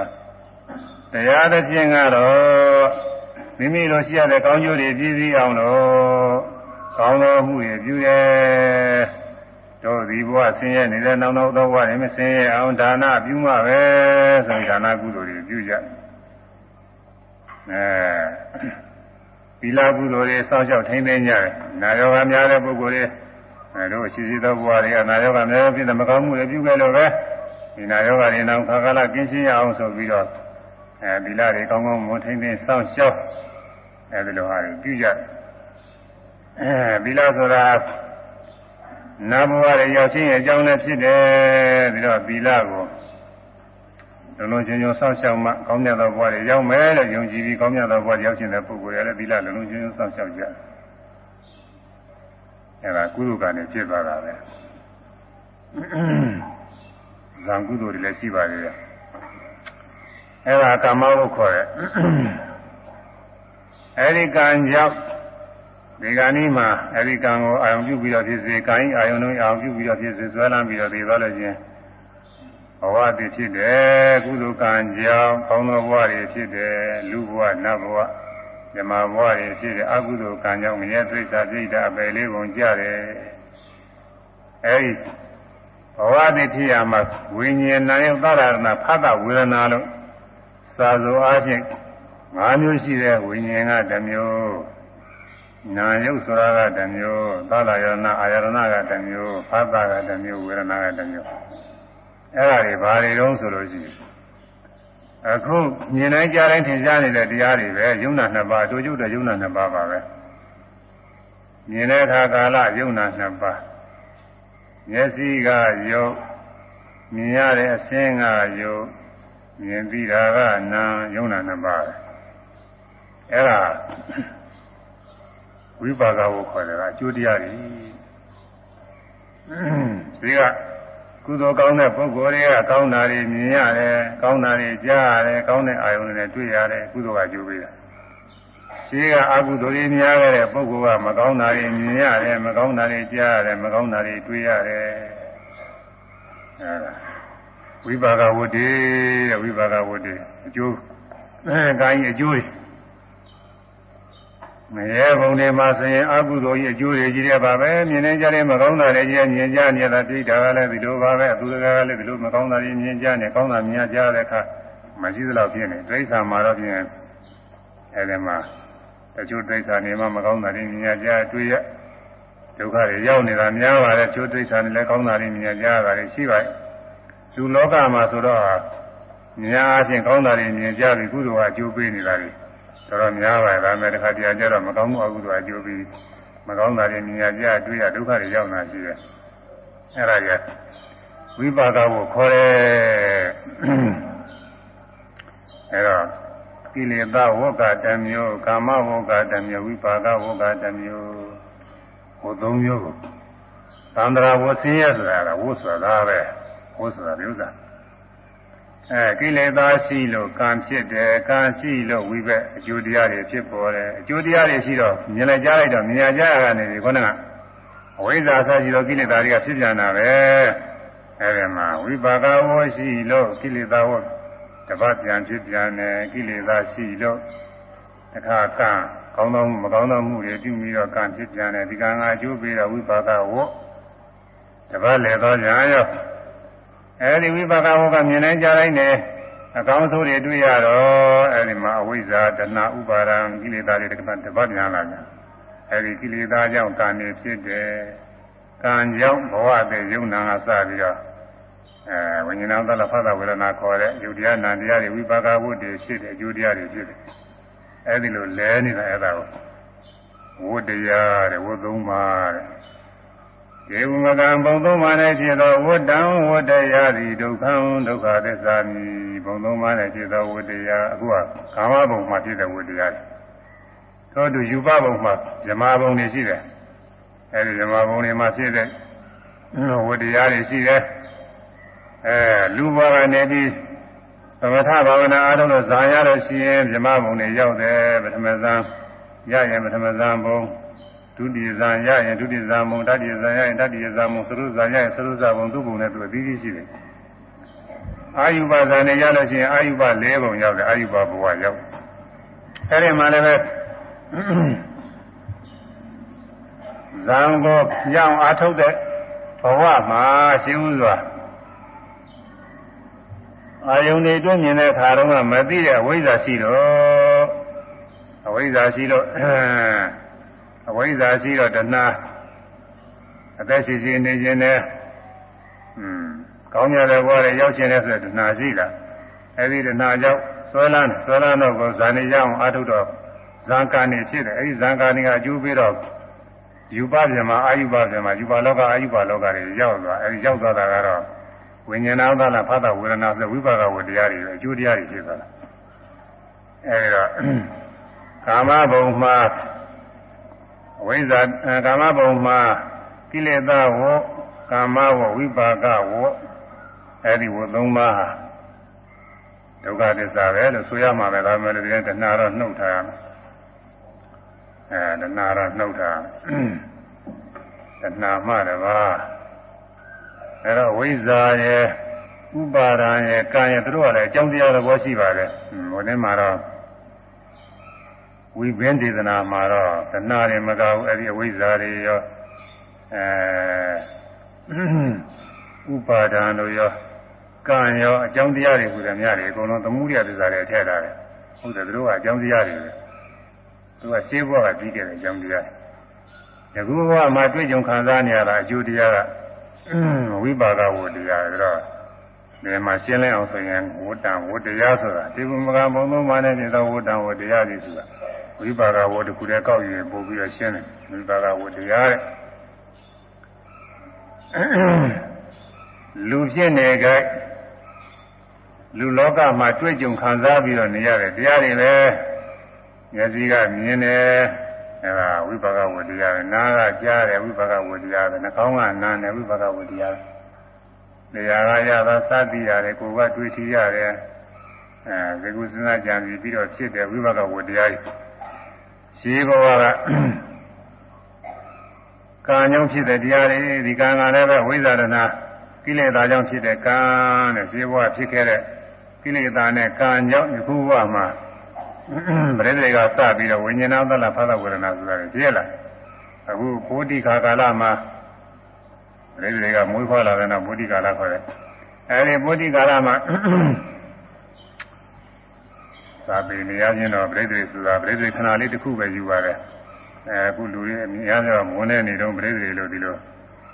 ကတရားသဖြင့်ကတော့မိမိလိုရှိရတဲ့ကောင်းကျိုးတွေပြည့်စည်အောင်လို့ကောင်းသောမှုတွေပြုတယ်တို့ဒီဘဝဆင်းရဲနေတဲ့နောက်နောက်သောဘဝတွေမဆင်းရဲအောင်ဒါနပြုမှပဲဆိုရင်ဒါနကုသိုလ်တွေပြုကြအဲသီလကုသိုလ်တွေစောင့်ရှောက်ထိန်းသိမ်းကြတယ်နာယောဂများတဲ့ပုဂ္ဂိုလ်တွေ အဲတို့ရှိရှိသောဘဝတွေကနာယောဂများဖြစ်တဲ့မကောင်းမှုတွေပြုခဲ့လို့ပဲဒီနာယောဂတွေနောက်ခါကာလကင်းရှင်းရအောင်ဆိုပြီးတော့အဲဒီလတွေကောင်းကောင်းမွန်ထိန်ထိန်စောင့်ရှောက်အဲဒီလိုဟာတွေပြုကြအဲဒီလဆိုတာနာဘဝရဲ့ရောက်ချင်းရဲ့အကြောင်းလည်းဖြစ်တယ်ပြီးတော့သီလကိုလုံးလုံးချင်းချင်းစောင့်ရှောက်မှကောင်းမြတ်သောဘဝတွေရောက်မယ်လို့ယုံကြည်ပြီးကောင်းမြတ်သောဘဝရောက်ခြင်းတဲ့ပုဂ္ဂိုလ်တွေလည်းသီလလုံးလုံးချင်းချင်းစောင့်ရှောက်ကြ အဲဒါကုသိုလ်ကံနဲ့ဖြစ်သွားတာပဲဇံကုသိုလ်တွေလည်းရှိပါသေးတယ်အဲဒါကာမဝုခေါ်တဲ့အဲဒီကံကြောင့်ဒီကနေ့မှာအဲဒီကံကိုအာယုံပြုပြီးတော့ဖြစ်စေကံဤအာယုံတို့အာယုံပြုပြီးတော့ဖြစ်စေဇွဲလန်းပြီးတော့ဒီသွားလို့ချင်းဘဝတည်ဖြစ်တယ်ကုသိုလ်ကံကြောင့်ကောင်းသောဘဝတွေဖြစ်တယ်လူဘဝနတ်ဘဝ ဓမ္မဘဝတွေဖြစ်တယ်အကုသိုလ်ကံကြောင့်ငရဲသိစ္စာပြိတ္တာအပယ်လေးပုံကြတယ်အဲဒီဘဝတည်ဖြစ်ရမှာဝိညာဉ်နာယသရဏဖသဝေဒနာလို့စာစုအားဖြင့်၅မျိုးရှိတဲ့ဝိညာဉ်ကတစ်မျိုးနာယုတ်ဆိုတာကတစ်မျိုးသာလယနာအာယရဏကတစ်မျိုးဖသကတစ်မျိုးဝေဒနာကတစ်မျိုးအဲ့ဒါတွေဘာတွေတုံးဆိုလို့ရှိရင် အခုမြင်တိုင်းကြားတိုင်းထင်ရှားနေတဲ့တရားတွေပဲယုံနာနှစ်ပါးအတူတူတဲ့ယုံနာနှစ်ပါးပါပဲမြင်တဲ့အခါကာလယုံနာနှစ်ပါးမျက်စိကယုတ်မြင်ရတဲ့အဆင်းကယုတ်မြင်ပြီးတာကနာယုံနာနှစ်ပါးအဲ့ဒါဝိပါကကိုခေါ်တယ်ကအကျိုးတရားတွေဒီက ကုသိုလ်ကောင်းတဲ့ပုဂ္ဂိုလ်တွေကကောင်းတာတွေမြင်ရတယ်ကောင်းတာတွေကြားရတယ်ကောင်းတဲ့အာယုန်တွေတွေ့ရတယ်ကုသိုလ်ကကျိုးပေးတာရှိကအကုသိုလ်တွေများခဲ့တဲ့ပုဂ္ဂိုလ်ကမကောင်းတာတွေမြင်ရတယ်မကောင်းတာတွေကြားရတယ်မကောင်းတာတွေတွေ့ရတယ်အဲဒါဝိပါကဝတ္တိတဲ့ဝိပါကဝတ္တိအကျိုးအဲကိုင်းအကျိုး မရဲဘုံတွေမှာဆိုရင်အကုသိုလ်ကြီးအကျိုးတွေကြီးတယ်ပါပဲမြင်နေကြတယ်မကောင်းတာတွေကြီးမြင်ကြနေတာပြိတာကလည်းဒီလိုပါပဲအသူတကားကလည်းဒီလိုမကောင်းတာတွေမြင်ကြနေကောင်းတာမြင်ကြတဲ့အခါမမရှိသလောက်ဖြစ်နေတိရစ္ဆာန်မှာတော့ဖြင့်အဲဒီမှာတချို့တိရစ္ဆာန်တွေမှမကောင်းတာတွေမြင်ကြတွေ့ရဒုက္ခတွေရောက်နေတာများပါတယ်ချို့တိရစ္ဆာန်တွေလည်းကောင်းတာတွေမြင်ကြရတာတွေရှိပါတယ်လူလောကမှာဆိုတော့များအချင်းကောင်းတာတွေမြင်ကြပြီးကုသိုလ်ကအကျိုးပေးနေတာတွေ တော်တော်များပါတယ်ဒါမဲ့တစ်ခါတည်းကျတော့မကောင်းမှုအကုသိုလ်အကျိုးပေးမကောင်းတာတွေမြင်ကြတွေ့ရဒုက္ခတွေရောက်နေတာရှိတယ်အဲ့ဒါကြီးဝိပါကကိုခေါ်တယ်အဲ့တော့ကိလေသာဝက္ကတမျိုးကာမဝက္ကတမျိုးဝိပါကဝက္ကတမျိုးဟိုသုံးမျိုးကိုသန္တရာဝဆင်းရဲဆိုတာကဝုဆိုတာပဲဝုဆိုတာဒီဥစ္စာ အဲကိလေသာရှိလို့ကံဖြစ်တယ်ကံရှိလို့ဝိဘက်အကျိုးတရားတွေဖြစ်ပေါ်တယ်အကျိုးတရားတွေရှိတော့မြင်လိုက်ကြားလိုက်တော့မြင်ရကြရကနေဒီခုနကအဝိဇ္ဇာဆရှိတော့ကိလေသာတွေကဖြစ်ပြန်တာပဲအဲဒီမှာဝိပါကဝရှိလို့ကိလေသာဝတပတ်ပြန်ဖြစ်ပြန်တယ်ကိလေသာရှိလို့အခါကံကောင်းသောမကောင်းသောမှုတွေပြုပြီးတော့ကံဖြစ်ပြန်တယ်ဒီကံကအကျိုးပေးတော့ဝိပါကဝတပတ်လည်းတော့ညာရော အဲဒီဝိပါကဝကမြင်နိုင်ကြတိုင်းနဲ့အကောင်းဆုံးတွေတွေ့ရတော့အဲဒီမှာအဝိဇ္ဇာတဏှာဥပါဒံကိလေသာတွေတပတ်တပတ်ပြန်လာကြအဲဒီကိလေသာကြောင့်ကံနေဖြစ်တယ်ကံကြောင့်ဘဝတည်းယုံနာကစပြီးတော့အဲဝိညာဏသလဖသဝေဒနာခေါ်တဲ့ယုတ်တရားနာတရားတွေဝိပါကဝတ္တေဖြစ်တယ်အကျိုးတရားတွေဖြစ်တယ်အဲဒီလိုလဲနေတာအဲ့ဒါကိုဝတ္တရားတဲ့ဝတ်သုံးပါတဲ့ဒေ ဝမကံဘုံသုံးပါးနဲ့ဖြစ်သောဝတ္တံဝတ္တရားသည်ဒုက္ခံဒုက္ခသစ္စာမိဘုံသုံးပါးနဲ့ဖြစ်သောဝတ္တရားအခုကကာမဘုံမှာဖြစ်တဲ့ဝတ္တရားသောတုယူပဘုံမှာဇမဘုံတွေရှိတယ်အဲဒီဇမဘုံတွေမှာဖြစ်တဲ့ဝတ္တရားတွေရှိတယ်အဲလူဘဝကနေပြီးသမထဘာဝနာအားထုတ်လို့ဇာရလို့ရှိရင်ဇမဘုံတွေရောက်တယ်ပထမဇန်ရရင်ပထမဇန်ဘုံ ဒုတိယဇန်ရရင်ဒုတိယဇန်ဘုံတတိယဇန်ရရင်တတိယဇန်ဘုံသရုဇန်ရရင်သရုဇန်ဘုံသူ့ဘုံနဲ့သူအသီးသီးရှိတယ်အာယုဘဇန်နဲ့ရလို့ရှိရင်အာယုဘ၄ဘုံရောက်တယ်အာယုဘဘဝရောက်အဲဒီမှာလည်းပဲဇံကိုကြောင်းအားထုတ်တဲ့ဘဝမှာရှင်းဥစွာအာယုန်တွေတွင်းမြင်တဲ့အခါတော့မသိတဲ့အဝိဇ္ဇာရှိတော့အဝိဇ္ဇာရှိတော့ အဝိဇ္ဇာရှိတော့တဏှာအသက်ရှိရှိနေခြင်းနဲ့อืมကောင်းကြတဲ့ဘဝတွေရောက်ခြင်းနဲ့ဆိုတဏှာရှိတာအဲဒီတဏှာကြောင့်ဆွဲလန်းဆွဲလန်းတော့ကိုဇာနေရအောင်အာထုတော့ဇံကာနေဖြစ်တယ်အဲဒီဇံကာနေကအကျိုးပေးတော့ယူပပြမှာအာယုပပြမှာယူပလောကအာယုပလောကတွေရောက်သွားအဲဒီရောက်သွားတာကတော့ဝိညာဏသနာဖသဝေဒနာဆိုဝိပါကဝတရားတွေအကျိုးတရားတွေဖြစ်သွားတာအဲဒီတော့ကာမဘုံမှာအ ဝိဇ္ဇာကာမဘုံမှာကိလေသာဝကာမဝဝိပါကဝအဲဒီဝသုံးပါးဟာဒုက္ခသစ္စာပဲလို့ဆိုရမှာပဲဒါမှလည်းဒီတဏှာတော့နှုတ်ထားရမယ်အဲတဏှာတော့နှုတ်ထားတဏှာမှတပါးအဲတော့ဝိဇ္ဇာရဲ့ဥပါဒံရဲ့ကံရဲ့တို့ကလည်းအကြောင်းတရားသဘောရှိပါတယ်ဟိုထဲမှာတော့ ဝိဘင်းဒေသနာမှာတော့တဏှာတွေမကဘူးအဲ့ဒီအဝိဇ္ဇာတွေရောအဲဥပါဒံတို့ရောကံရောအကြောင်းတရားတွေဟူတယ်များတယ်အကုန်လုံးသမှုရိယသစ္စာတွေထည့်ထားတယ်ဟုတ်တယ်တို့ကအကြောင်းတရားတွေသူကရှင်းဘဝကပြီးခဲ့တဲ့အကြောင်းတရားယခုဘဝမှာတွေ့ကြုံခံစားနေရတာအကျိုးတရားကဝိပါကဝတရားဆိုတော့ဒီမှာရှင်းလင်းအောင်ဆိုရင်ဝတ္တံဝတ္တရားဆိုတာဒီဘုမကဘုံသုံးပါးနဲ့ပြသောဝတ္တံဝတတရားတွေဆိုတာ ဝိပါကဝတ္တခုတည်းကောက်ယူပို့ပြီးတော့ရှင်းတယ်ဝိပါကဝတတရားတဲ့လူဖြစ်နေကြလူလောကမှာတွေ့ကြုံခံစားပြီးတော့နေရတယ်တရားတွေလည်းမျက်စိကမြင်တယ်အဲဒါဝိပါကဝတရားပဲနားကကြားတယ်ဝိပါကဝတရားပဲနှာခေါင်းကနားတယ်ဝိပါကဝတရားပဲနေရာကရတာစသည်ရတယ်ကိုယ်ကတွေ့ထီရတယ်အဲဒီကုစဉ်းစားကြံပြီးပြီးတော့ဖြစ်တယ်ဝိပါကဝတရားကြီး ရှိဘဝကကံကြောင့်ဖြစ်တဲ့တရားတွေဒီကံကလည်းပဲဝိဇာရဏကိလေသာကြောင့်ဖြစ်တဲ့ကံတဲ့ရှိဘဝဖြစ်ခဲ့တဲ့ကိလေသာနဲ့ကံကြောင့်ဒီခုဘဝမှာပရိသေကစပြီးတော့ဝိညာဏသလဖသဝေဒနာဆိုတာကြည့်ရလားအခုဘုဒ္ဓခါကာလမှာပရိသေကမွေးဖွားလာတဲ့နောက်ဘုဒ္ဓကာလခေါ်တယ်အဲဒီဘုဒ္ဓကာလမှာ သာပေနေရချင်းတော့ပြိဿဆိုတာပြိဿခဏလေးတစ်ခုပဲယူပါတယ်အဲအခုလူတွေအများကြီးမွန်းတဲ့နေတော့ပြိဿလို့ဒီလို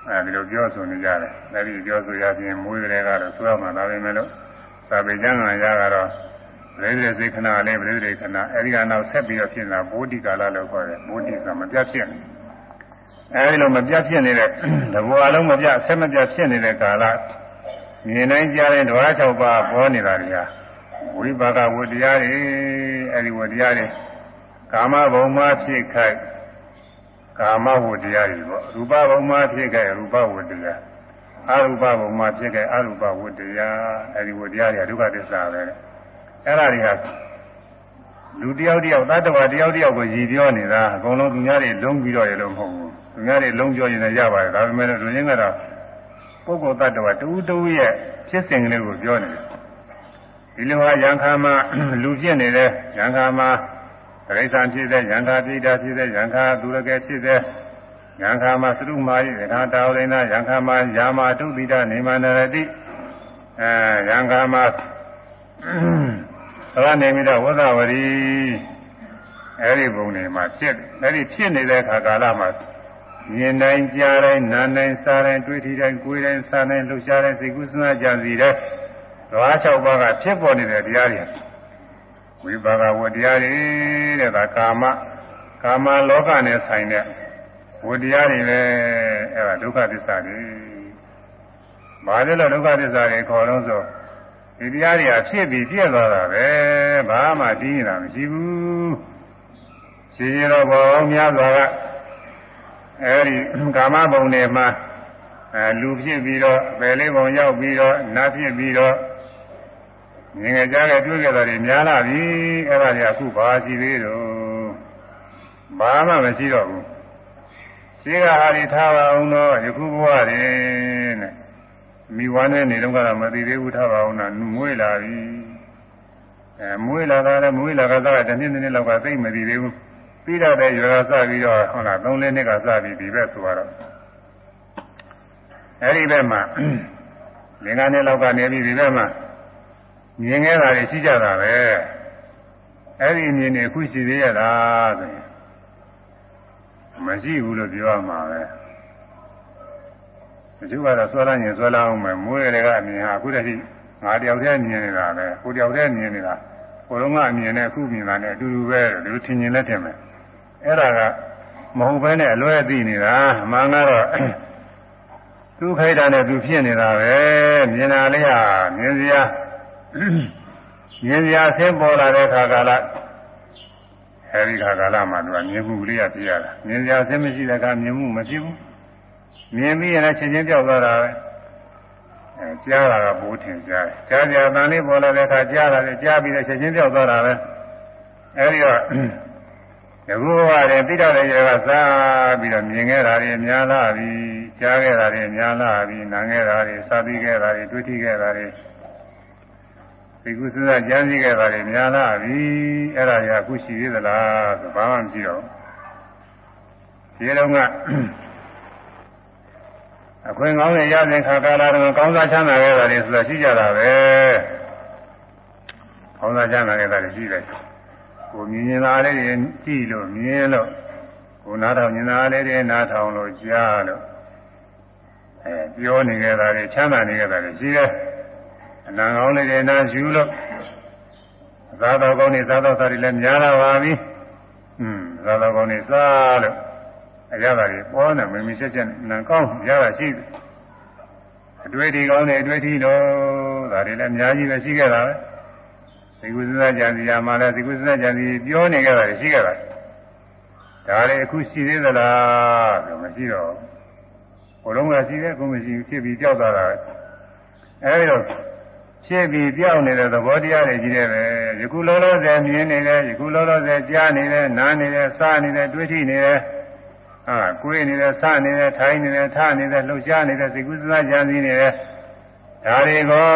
အဲဒီလိုပြောဆိုနေကြတယ်အဲဒီပြောဆိုရခြင်းမွေးကလေးကတော့ဆွဲမှလာပဲမဲ့လို့သာပေကျမ်းဂန်ရကတော့ပြိဿစိတ်ခဏလေးပြိဿခဏအဲဒီကနောက်ဆက်ပြီးတော့ဖြစ်လာဘောဓိကာလလို့ခေါ်တယ်ဘောဓိကမပြတ်ဖြစ်နေအဲဒီလိုမပြတ်ဖြစ်နေတဲ့တဘောအလုံးမပြတ်ဆက်မပြတ်ဖြစ်နေတဲ့ကာလမြင်နိုင်ကြတဲ့ဓဝါ၆ပါးပေါ်နေတာတွေဟာ ဝိပါကဝတ္တရားတွေအဲဒီဝတ္တရားတွေကာမဘုံမှာဖြစ်ခိုက်ကာမဝတ္တရားတွေပေါ့ရူပဘုံမှာဖြစ်ခိုက်ရူပဝတ္တရားအရူပဘုံမှာဖြစ်ခိုက်အရူပဝတ္တရားအဲဒီဝတ္တရားတွေကဒုက္ခသစ္စာပဲအဲ့ဒါတွေဟာလူတယောက်တယောက်သတ္တဝါတယောက်တယောက်ကိုရည်ပြောနေတာအကုန်လုံးသူများတွေလုံးပြီးတော့ရလို့မဟုတ်ဘူးသူများတွေလုံးပြောရင်လည်းရပါတယ်ဒါပေမဲ့လူရင်းကတော့ပုဂ္ဂိုလ်တ attva တူတူရဲ့ဖြစ်စဉ်ကလေးကိုပြောနေတယ် ဒီလိုဟာယံခါမှာလူဖြစ်နေတဲ့ယံခါမှာဒိဋ္ဌံဖြစ်တဲ့ယံခါပိဋ္ဌဖြစ်တဲ့ယံခါသူရကဲဖြစ်တဲ့ယံခါမှာသရုမာယိရတာဝိနာယံခါမှာယာမတုပိဋနေမန္တရတိအဲယံခါမှာသရနေမိတော့ဝဒဝရီအဲဒီဘုံတွေမှာဖြစ်အဲဒီဖြစ်နေတဲ့အခါကာလမှာမြင်တိုင်းကြားတိုင်းနားတိုင်းစားတိုင်းတွေ့ထိတိုင်းကိုယ်တိုင်းစားတိုင်းလှုပ်ရှားတိုင်းစိတ်ကူးစဉ်းစားကြံစီတဲ့ ဓဝါ၆ပါးကဖြစ်ပေါ်နေတဲ့တရားတွေဝိပါကဝတရားတွေတဲ့ဒါကာမကာမလောကနဲ့ဆိုင်တဲ့ဝတရားတွေပဲအဲဒါဒုက္ခသစ္စာတွေဘာလဲလို့ဒုက္ခသစ္စာတွေခေါ်လို့ဆိုဒီတရားတွေကဖြစ်ပြီးပြည့်သွားတာပဲဘာမှတည်နေတာမရှိဘူးရှင်ရှင်တော်ဘောများစွာကအဲဒီကာမဘုံတွေမှာအဲလူဖြစ်ပြီးတော့ပယ်လေးဘုံရောက်ပြီးတော့နတ်ဖြစ်ပြီးတော့ ငငယ်ကြားကတွေ့ကြတာတွေများလာပြီအဲ့ဒါတွေအခုဘာရှိသေးတော့ဘာမှမရှိတော့ဘူးရှိကဟာဒီထားပါအောင်တော့ယခုဘဝတွင်တဲ့မိဝမ်းနဲ့နေတော့ကတော့မသိသေးဘူးထားပါအောင်တော့မွေးလာပြီအဲမွေးလာတာလည်းမွေးလာတာကတနည်းနည်းလောက်ကသိမသိသေးဘူးပြီးတော့တဲ့ရွာကစပြီးတော့ဟုတ်လား၃လနှစ်ကစပြီးဒီဘက်ဆိုတော့အဲဒီဘက်မှာလင်္ကာနဲ့လောက်ကနေပြီးဒီဘက်မှာ မြင်ခဲ့တာတွေရှိကြတာပဲအဲ့ဒီမြင်နေခုရှိသေးရလားဆိုရင်မရှိဘူးလို့ပြောရမှာပဲတချို့ကတော့ဆွဲလာရင်ဆွဲလာအောင်မယ်မွေးရတဲ့ကအမြင်ဟာအခုတည်းကငါတယောက်တည်းမြင်နေတာပဲကိုတယောက်တည်းမြင်နေတာကိုတော့ကအမြင်နဲ့အခုမြင်တာနဲ့အတူတူပဲဒီလိုထင်မြင်လက်ထင်မယ်အဲ့ဒါကမဟုတ်ဘဲနဲ့အလွဲသိနေတာအမှန်ကတော့သူခိုက်တာနဲ့သူဖြစ်နေတာပဲမြင်တာလေးဟာမြင်စရာ မြင်စရာဆင်းပေါ်လာတဲ့ခါကာလအဲဒီခါကာလမှာသူကမြင်မှုလေးရပြရတာမြင်စရာဆင်းမရှိတဲ့အခါမြင်မှုမဖြစ်ဘူးမြင်ပြီးရင်ချင်းချင်းပြောက်သွားတာပဲအဲကြားတာကဘိုးထင်ကြားတယ်ကြားကြအတန်လေးပေါ်လာတဲ့အခါကြားတာလည်းကြားပြီးတော့ချင်းချင်းပြောက်သွားတာပဲအဲဒီတော့ဒီကူကလည်းတိရတဲ့ရေကစားပြီးတော့မြင်ခဲ့တာတွေများလာပြီကြားခဲ့တာတွေများလာပြီနားခဲ့တာတွေစားပြီးခဲ့တာတွေတွေ့ထိခဲ့တာတွေ ဒီကုသစကြမ်းစီခဲ့တာတွေများလာပြီအဲ့ဒါကြီးအခုရှိသေးသလားဆိုဘာမှမရှိတော့ဒီတော့ကအခွင့်ကောင်းတဲ့ရတဲ့ခါကာလတော့ကောင်းစားချမ်းသာခဲ့တာတွေဆိုတာရှိကြတာပဲကောင်းစားချမ်းသာခဲ့တာတွေရှိတယ်ကိုမြင်မြင်လာလေးတွေကြည့်လို့မြင်လို့ကိုနားထောင်မြင်လာလေးတွေနားထောင်လို့ကြားလို့အဲပြောနေကြတာတွေချမ်းသာနေကြတာတွေရှိတယ် အနံကောင်းလေးတွေနားယူလို့သာတော်ကောင်းနေသာတော်စားတွေလည်းများလာပါပြီอืมသာတော်ကောင်းနေစားလို့အရသာတွေပေါ်နေမင်းမချက်ချက်နံကောင်းရတာရှိတယ်အတွေ့အထိကောင်းတဲ့အတွေ့အထိတော့ဒါတွေလည်းအများကြီးပဲရှိခဲ့တာပဲသိကုသနာကြံစီရမှာလည်းသိကုသနာကြံစီပြောနေကြတာရှိခဲ့တာဒါလည်းအခုရှိသေးသလားဆိုမရှိတော့ဘုလုံးကရှိတယ်အခုမရှိဘူးဖြစ်ပြီးကြောက်သွားတာအဲဒီတော့ ဖြစ်ပြီးပြောက်နေတဲ့သဘောတရားတွေကြီးတယ်ပဲယခုလောလောဆယ်မြင်နေတယ်ယခုလောလောဆယ်ကြားနေတယ်နားနေတယ်စားနေတယ်တွေးထိနေတယ်ဟာကိုယ်နေတယ်စားနေတယ်ထိုင်နေတယ်ထားနေတယ်လှုပ်ရှားနေတယ်စိတ်ကူးစားကြံစည်နေတယ်ဒါတွေကို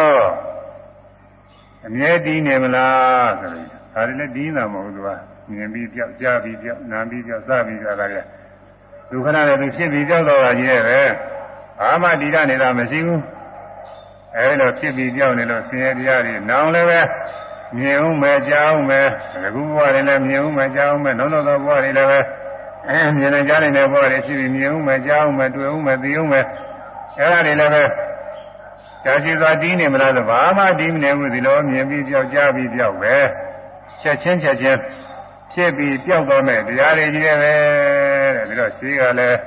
အမြဲတည်နေမလားဆိုလို့ဒါတွေလည်းတည်နေတာမဟုတ်ဘူးသူကမြင်ပြီးပြောက်ကြားပြီးပြောက်နားပြီးပြောက်စားပြီးပြောက်တာလည်းဒုက္ခနဲ့သူဖြစ်ပြီးပြောက်တော့တာကြီးရဲ့ပဲဘာမှတည်ရနေတာမရှိဘူး အဲဒီလိုဖြစ်ပြီးပြောက်နေလို့ဆင်းရဲတရားတွေနောင်လည်းပဲမြင်ဦးမယ်ကြားဦးမယ်အခုဘဝတွေလည်းမြင်ဦးမယ်ကြားဦးမယ်နောက်နောက်သောဘဝတွေလည်းပဲအဲမြင်နေကြနေတဲ့ဘဝတွေရှိပြီးမြင်ဦးမယ်ကြားဦးမယ်တွေ့ဦးမယ်သိဦးမယ်အဲဒါတွေလည်းပဲကြာရှိစွာတီးနေမလားဆိုဘာမှတီးမနေဘူးဒီလိုမြင်ပြီးကြောက်ကြားပြီးကြောက်ပဲချက်ချင်းချက်ချင်းဖြစ်ပြီးပျောက်သွားမယ်တရားတွေကြီးတယ်ပဲတဲ့ပြီးတော့ရှိကလည်း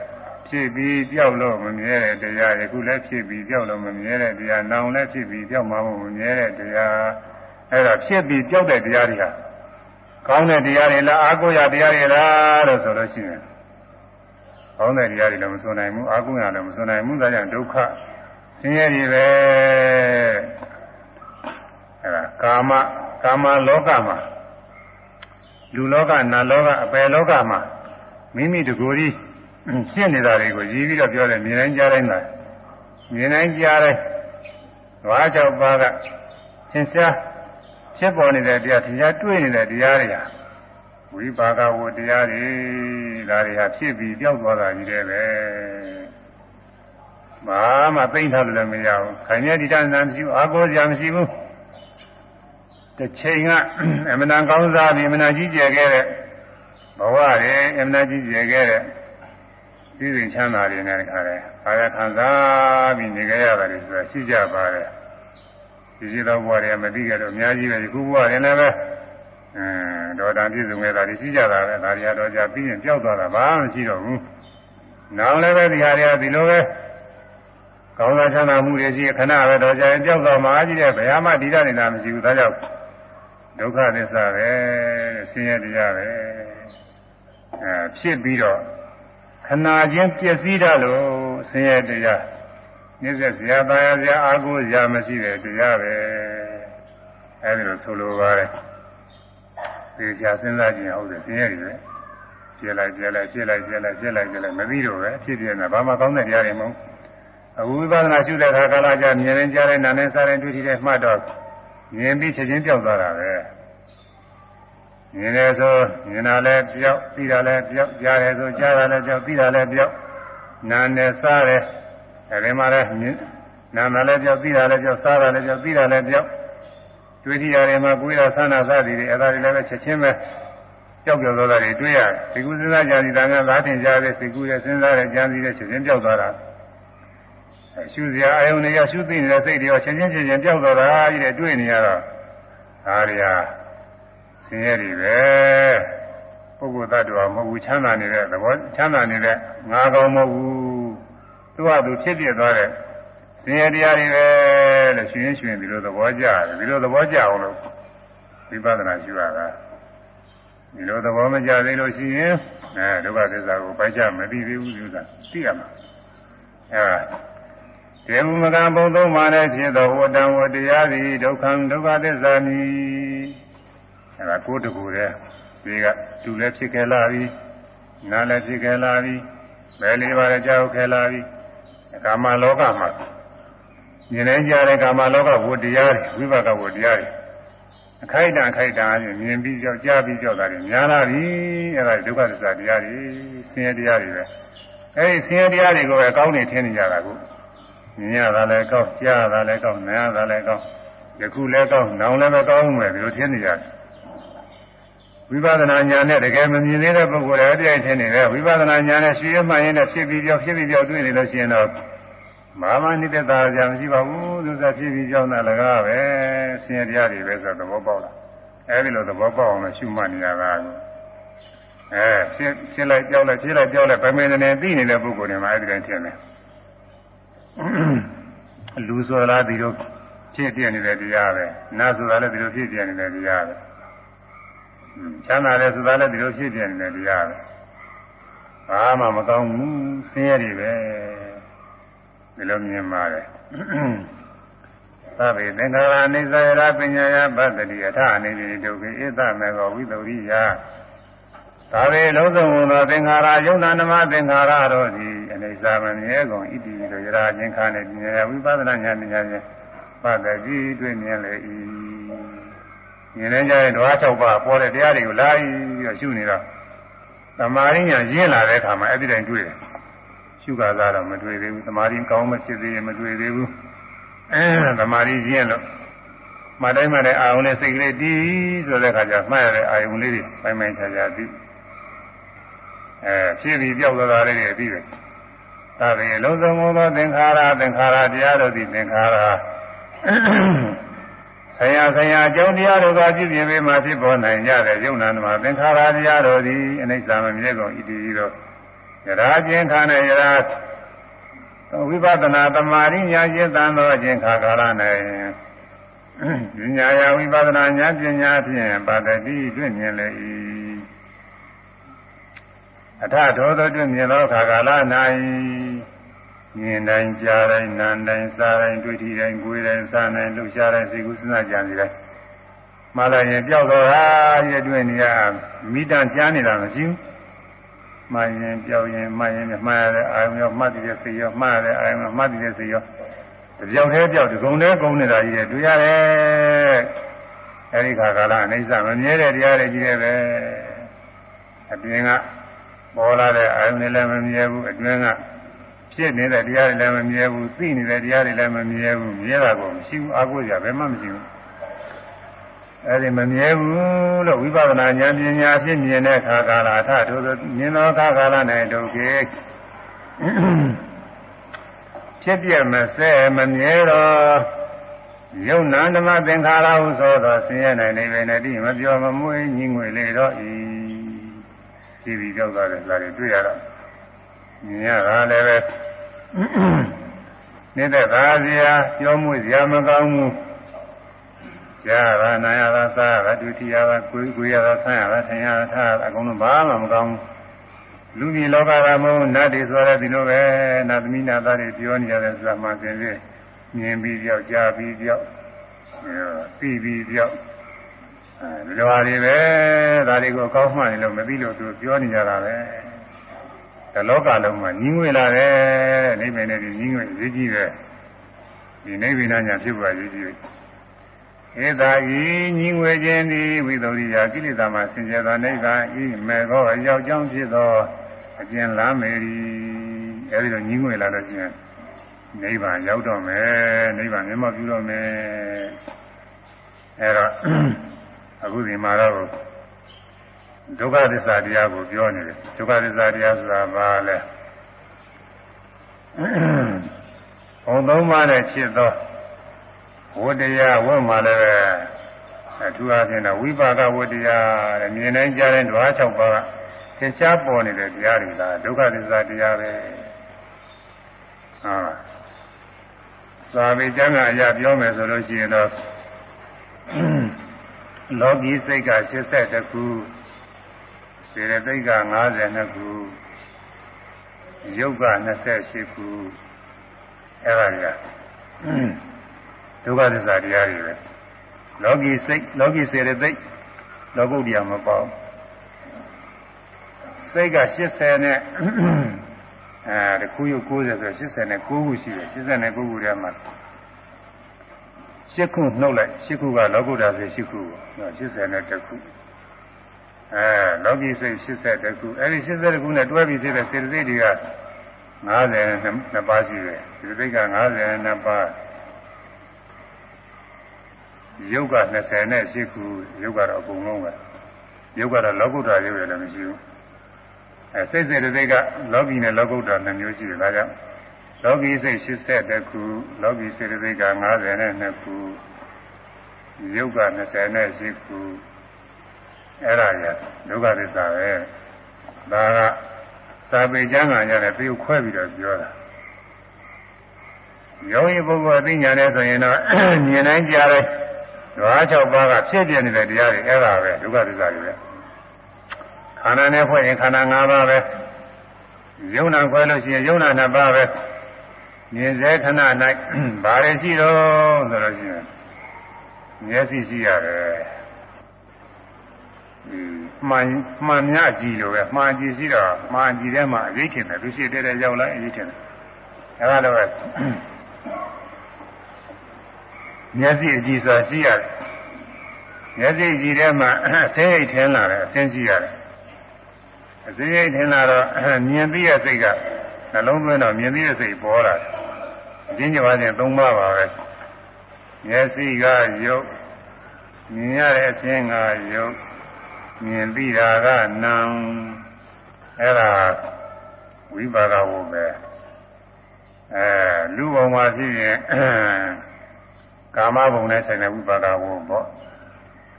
ဖြစ်ပြီးပျောက်လို့မမြဲတဲ့တရားယခုလည်းဖြစ်ပြီးပျောက်လို့မမြဲတဲ့တရားနောင်လည်းဖြစ်ပြီးပျောက်မှမမြဲတဲ့တရားအဲ့ဒါဖြစ်ပြီးပျောက်တဲ့တရားတွေဟာကောင်းတဲ့တရားတွေလားအာကိုရတရားတွေလားလို့ဆိုလို့ရှိရင်ကောင်းတဲ့တရားတွေလည်းမဆိုနိုင်ဘူးအာကိုရလည်းမဆိုနိုင်ဘူးဒါကြောင့်ဒုက္ခဆင်းရဲတွေပဲအဲ့ဒါကာမကာမလောကမှာလူလောကနတ်လောကအပယ်လောကမှာမိမိတကူကြီး ရှင်းနေတာတွေကိုရည်ပြီးတော့ပြောတယ်မြင်တိုင်းကြားတိုင်းလားမြင်တိုင်းကြားတိုင်းဘာကြောင့်ပါကသင်ရှားဖြစ်ပေါ်နေတဲ့တရားတရားတွေ့နေတဲ့တရားတွေဟာဝိပါကဝတရားတွေဒါတွေဟာဖြစ်ပြီးပြောက်သွားတာကြီးတယ်ပဲဘာမှသိမ့်ထားလို့လည်းမရဘူးခိုင်မြဲဒီတန်းမရှိဘူးအာကိုစရာမရှိဘူးတစ်ချိန်ကအမနာကောင်းစားပြီးအမနာကြီးကျယ်ခဲ့တဲ့ဘဝတွေအမနာကြီးကျယ်ခဲ့တဲ့ ပြည်ရင်ချမ်းသာတွေနဲ့ခါတယ်။ဘာရခံစားပြီးနေကြရတယ်ဆိုတာရှိကြပါတယ်။ဒီရှိသောဘဝတွေမသိကြတော့အများကြီးပဲဒီခုဘဝတွေလည်းပဲအင်းဒေါတာပြည့်စုံနေတာတွေရှိကြတာပဲဒါတွေကတော့ကြာပြီးရင်ပျောက်သွားတာဘာမှမရှိတော့ဘူး။နောင်လည်းပဲဒီဟာတွေကဒီလိုပဲကောင်းသောချမ်းသာမှုတွေရှိခဏပဲတော့ကြာရင်ပျောက်သွားမှာကြီးတဲ့ဘယ်မှဒီရနေတာမရှိဘူးဒါကြောင့်ဒုက္ခသစ္စာပဲဆင်းရဲတရားပဲအဲဖြစ်ပြီးတော့ ခဏချင်းပြည့်စည်တာလို့ဆင်းရဲတရားမြစ်ဆက်ဇာတာယာဇာအာကိုဇာမရှိတဲ့တရားပဲအဲဒီလိုဆိုလိုပါတယ်ဒီကြာစဉ်းစားကြည့်အောင်ဆိုဆင်းရဲတွေပဲပြည့်လိုက်ပြည့်လိုက်ပြည့်လိုက်ပြည့်လိုက်ပြည့်လိုက်ပြည့်လိုက်မပြီးတော့ပဲဖြစ်ပြနေတာဘာမှကောင်းတဲ့တရားတွေမဟုတ်အခုဝိပဿနာရှုတဲ့အခါကာလကြာမြင်ရင်ကြားတဲ့နာနဲ့စားတဲ့တွေ့ထိတဲ့မှတ်တော့မြင်ပြီးချက်ချင်းပြောက်သွားတာပဲ မြင်တယ်ဆိုမြင်တာလည်းပြောက်သိတာလည်းပြောက်ကြားတယ်ဆိုကြားတာလည်းပြောက်သိတာလည်းပြောက်နာနဲ့စားတယ်အဲဒီမှာလည်းနာမလည်းပြောက်သိတာလည်းပြောက်စားတာလည်းပြောက်သိတာလည်းပြောက်တွေ့ထိရတယ်မှာကိုယ်ရဆန္ဒစသည်တွေအဲဒါတွေလည်းပဲချက်ချင်းပဲကြောက်ကြောက်သွားတာတွေတွေ့ရတယ်ဒီကုစဉ်းစားကြံစီတာကလားထင်ရှားတဲ့စိတ်ကူးရဲ့စဉ်းစားတဲ့ကြံစီတဲ့ချက်ချင်းပြောက်သွားတာရှုစရာအယုံတွေကရှုသိနေတဲ့စိတ်တွေရောချင်းချင်းချင်းချင်းပြောက်သွားတာကြီးတဲ့တွေ့နေရတော့ဒါတွေဟာ ဆင်းရဲတွေပဲပုဂ္ဂိုလ်သတ္တဝါမဟုတ်ဘူးချမ်းသာနေတဲ့သဘောချမ်းသာနေတဲ့ငါကောင်မဟုတ်ဘူးသူ့ဟာသူဖြစ်ပြသွားတဲ့ဆင်းရဲတရားတွေပဲလို့ရှင်ရှင်ဒီလိုသဘောကျတယ်ဒီလိုသဘောကျအောင်လို့ဝိပဿနာရှုရတာဒီလိုသဘောမကျသေးလို့ရှိရင်အဲဒုက္ခသစ္စာကိုပိုက်ချမသိသေးဘူးဒီဥစ္စာသိရမှာအဲဒေဝမကံဘုံသုံးပါးနဲ့ဖြစ်သောဝတ္တံဝတရားသည်ဒုက္ခံဒုက္ခသစ္စာမည် အဲဒါကိုယ်တကူတဲ့ဒီကသူလည်းဖြစ်ခဲ့လာပြီနာလည်းဖြစ်ခဲ့လာပြီဘယ်လေးပါးလည်းကြောက်ခဲ့လာပြီကာမလောကမှာမြင်နေကြတဲ့ကာမလောကဝတ္တရားတွေဝိပါကဝတ္တရားတွေအခိုက်တန်အခိုက်တန်အမြင်ပြီးကြောက်ကြားပြီးကြောက်တာတွေများလာပြီအဲဒါဒုက္ခသစ္စာတရားတွေဆင်းရဲတရားတွေပဲအဲဒီဆင်းရဲတရားတွေကိုပဲကောင်းနေထင်နေကြတာကိုမြင်ရတာလည်းကောင်းကြားရတာလည်းကောင်းနားရတာလည်းကောင်းယခုလည်းကောင်းနောင်လည်းပဲကောင်းမယ်ဒီလိုထင်နေကြတယ် ဝိပဿနာဉာဏ်နဲ့တကယ်မမြင်သေးတဲ့ပုဂ္ဂိုလ်လည်းတရားထင်နေတယ်ဝိပဿနာဉာဏ်နဲ့ရှင်းရမှရင်နဲ့ဖြစ်ပြီးပြောဖြစ်ပြီးပြောတွေ့နေလို့ရှိရင်တော့မာမနိတ္တသာကြမရှိပါဘူးသူစားဖြစ်ပြီးကြောင်းတာလည်းကားပဲဆင်းရဲတရားတွေပဲဆိုသဘောပေါက်လာအဲဒီလိုသဘောပေါက်အောင်ရှုမှတ်နေရတာအဲဖြစ်ဖြစ်လိုက်ကြောက်လိုက်ဖြစ်လိုက်ကြောက်လိုက်ဗမေနေသိနေတဲ့ပုဂ္ဂိုလ်တွေမှာအဲဒီတိုင်းထင်တယ်လူဆိုလားဒီလိုဖြစ်ပြနေတဲ့တရားပဲနတ်ဆိုတာလည်းဒီလိုဖြစ်ပြနေတဲ့တရားပဲ ချမ်းသာတယ်ဆိုတာလည်းဒီလိုဖြစ်ပြနေတဲ့တရားပဲဘာမှမကောင်းဘူးဆင်းရဲတွေပဲဒီလိုမြင်ပါတယ်သဗ္ဗေသင်္ခါရအိစ္ဆယရာပညာယပတ္တိအထအနေတိဒုက္ခေဣသမေဃဝိသုရိယသာဝေလုံးစုံသောသင်္ခါရယုံနာနမသင်္ခါရတို့သည်အနေစာမမြဲကုန်ဣတိတို့ယရာချင်းခါနေပညာယဝိပဿနာဉာဏ်ပညာဖြင့်ပတ္တိတွေ့မြင်လေ၏ မြင်နေကြတဲ့ဓဝါ၆ပါးပေါ်တဲ့တရားတွေကိုလာပြီးတော့ရှုနေတော့သမာဓိညာရင်းလာတဲ့အခါမှာအဲ့ဒီတိုင်းတွေ့တယ်ရှုခါသားတော့မတွေ့သေးဘူးသမာဓိကောင်းမဖြစ်သေးရင်မတွေ့သေးဘူးအဲသမာဓိရင်းလို့မတိုင်းမတိုင်းအာယုံလေးစိတ်ကလေးတည်ဆိုတဲ့အခါကျမှတ်ရတဲ့အာယုံလေးတွေပိုင်ပိုင်ခြားခြားတည်အဲဖြစ်ပြီးပြောက်သွားတာလေးတွေပြီးတယ်ဒါပေမဲ့လုံးစုံသောသင်္ခါရသင်္ခါရတရားတို့သည်သင်္ခါရ ဆရာဆရာအကြောင်းတရားတို့ကပြည့်ပြည့်ပေးမှဖြစ်ပေါ်နိုင်ကြတဲ့ယုံနာမှာသင်္ခါရတရားတို့သည်အနိစ္စမမြဲကုန်ဣတိသောယရာချင်းခါနဲ့ယရာဝိပဿနာတမာရိညာရှင်းသံသောအချင်းခါကာလ၌ဉာဏ်ယဝိပဿနာဉာဏ်ပညာဖြင့်ပါတတိတွေ့မြင်လေ၏အထထောသောတွေ့မြင်သောခါကာလ၌ မြင်တိုင်းကြားတိုင်းနားတိုင်းစားတိုင်းတွေ့ထိတိုင်းကိုယ်တိုင်းစားတိုင်းလှုပ်ရှားတိုင်းစိတ်ကူးစဉ်းစားကြံစီတိုင်းမှလည်းရင်ပြောက်တော့ဟာရဲ့တွေ့နေရမိတန်ကြားနေတာမရှိဘူးမှန်ရင်ပြောက်ရင်မှန်ရင်မှန်ရတဲ့အာယုံရောမှတ်တည်တဲ့စိတ်ရောမှတ်ရတဲ့အာယုံရောမှတ်တည်တဲ့စိတ်ရောကြောက်သေးကြောက်ဒီကုံသေးကုံနေတာကြီးတွေတွေ့ရတယ်အဲဒီခါကာလအိဋ္ဌမမြဲတဲ့တရားတွေကြီးတယ်ပဲအပြင်ကပေါ်လာတဲ့အာယုန်တွေလည်းမမြဲဘူးအတွင်းက ဖြစ်နေတဲ့တရားတွေလည်းမမြဲဘူးသိနေတဲ့တရားတွေလည်းမမြဲဘူးမြဲတာကိုမရှိဘူးအာကိုကြဘယ်မှမရှိဘူးအဲဒီမမြဲဘူးလို့ဝိပဿနာဉာဏ်ပညာဖြစ်မြင်တဲ့ခါကာလအထထိုသို့မြင်သောခါကာလ၌ဒုက္ခေဖြစ်ပြမစဲမမြဲတော့ယုံနာဓမ္မသင်္ခါရဟုဆိုသောဆင်းရဲနိုင်နေပေနဲ့ဒီမပြောမမွေးညင်ငွေလေတော့ဤဒီပြီးကြောက်သွားတယ်လားတွေ့ရတော့ မြင်ရတာလည်းပဲနေတဲ့သာစရာပြောမှုစရာမကောင်းဘူးကြားရနာရတာစားရဒုတိယကကိုယ်ကိုယ်ရတာဆန်းရတာဆင်ရတာထားအကုန်လုံးဘာမှမကောင်းဘူးလူကြီးလောကကမုန်းနတ်တွေဆိုရတဲ့ဒီလိုပဲနတ်သမီးနတ်သားတွေပြောနေကြတယ်ဆိုတာမှသင်ပြမြင်ပြီးကြောက်ကြားပြီးကြောက်ပြီးပြီးကြောက်အဲဒီလိုဟာတွေပဲဒါတွေကိုအကောင်းမှန်လို့မသိလို့သူပြောနေကြတာပဲ ဒီလောကလုံးမှာညီးငွေလာတယ်နိဗ္ဗာန်နဲ့ညီးငွေရေးကြည့်တယ်ဒီနိဗ္ဗာန်ညာဖြစ်ပါရေးကြည့်ဧသာဤညီငွေခြင်းသည်ဝိသုဒ္ဓိယကိလေသာမှဆင်ကြသောနိဗ္ဗာန်ဤမေဃောအရောက်ကြောင်းဖြစ်သောအကျဉ်းလားမေရီအဲဒီလိုညီးငွေလာလို့ရှိရင်နိဗ္ဗာန်ရောက်တော့မယ်နိဗ္ဗာန်မျက်မှောက်ပြုတော့မယ်အဲတော့အခုဒီမှာတော့ ဒုက္ခသစ္စာတရားကိုပြောနေတယ်ဒုက္ခသစ္စာတရားဆိုတာဘာလဲဘုံသုံးပါးနဲ့ဖြစ်သောဝတ္တရားဝတ်မှလည်းပဲအထူးအားဖြင့်တော့ဝိပါကဝတ္တရားတဲ့မြင်တိုင်းကြားတိုင်းဓဝါ၆ပါးကသင်္ရှားပေါ်နေတဲ့တရားတွေလားဒုက္ခသစ္စာတရားပဲဟာသာဝေကျမ်းကအရာပြောမယ်ဆိုလို့ရှိရင်တော့လောကီစိတ်က82ခု စေရသိက်က52ခုယုတ်က28ခုအဲ့ဒါကြီးဒုက္ခသစ္စာတရားတွေပဲလောကီစိတ်လောကီစေရသိက်လောကုတ္တရာမပေါ့စိတ်က80နဲ့အဲတခုယုတ်90ဆို89ခုရှိတယ်89ခုထဲမှာရှစ်ခုနှုတ်လိုက်ရှစ်ခုကလောကုတ္တရာဆိုရှစ်ခု80နဲ့တခု အဲလောကီစိတ်82ခုအဲဒီ82ခုနဲ့တွဲပြီးဖြစ်တဲ့စေတသိက်တွေက52ပါးရှိတယ်စေတသိက်က52ပါးယုတ်က28ခုယုတ်ကတော့အကုန်လုံးပဲယုတ်ကတော့လောကုတ္တရာယုတ်လည်းမရှိဘူးအဲစိတ်စေတသိက်ကလောကီနဲ့လောကုတ္တရာနှစ်မျိုးရှိတယ်ဒါကြောင့်လောကီစိတ်82ခုလောကီစေတသိက်က52ခုယုတ်က28ခု အဲ့ဒါရဒုက္ခသစ္စာပဲဒါကစာပေကျမ်းဂန်ရတယ်ပြုခွဲပြီးတော့ပြောတာယောဂီပုဂ္ဂိုလ်အသိဉာဏ်နဲ့ဆိုရင်တော့မြင်တိုင်းကြားတိုင်းဓဝါ၆ပါးကဖြစ်ပြနေတဲ့တရားတွေအဲ့ဒါပဲဒုက္ခသစ္စာတွေပဲခန္ဓာနဲ့ဖွဲ့ရင်ခန္ဓာ၅ပါးပဲယုံနာခွဲလို့ရှိရင်ယုံနာ၅ပါးပဲမြင်စေခဏ၌ဘာတွေရှိတော့ဆိုလို့ရှိရင်မျက်စိရှိရတယ် မှန်မှန်မြကြည့်လို့ပဲမှန်ကြည့်ရှိတော့မှန်ကြည့်ထဲမှာအရေးခင်တယ်သူရှိတဲ့တဲ့ရောက်လိုက်အရေးခင်တယ်အဲဒါတော့ပဲမျက်စိအကြည့်ဆိုတာရှိရတယ်မျက်စိကြည့်ထဲမှာအစင်းရိတ်ထင်းလာတယ်အစင်းကြည့်ရတယ်အစင်းရိတ်ထင်းလာတော့မြင်သိရစိတ်ကနှလုံးသွင်းတော့မြင်သိရစိတ်ပေါ်လာတယ်အချင်းချင်းပါချင်းသုံးပါပါပဲမျက်စိကယုတ်မြင်ရတဲ့အခြင်းကယုတ် မြင်သိတာကနာအဲ့ဒါဝိပါကဝုပဲအဲလူဘုံမှာဖြစ်ရင်ကာမဘုံနဲ့ဆိုင်တဲ့ဝိပါကဝုပေါ့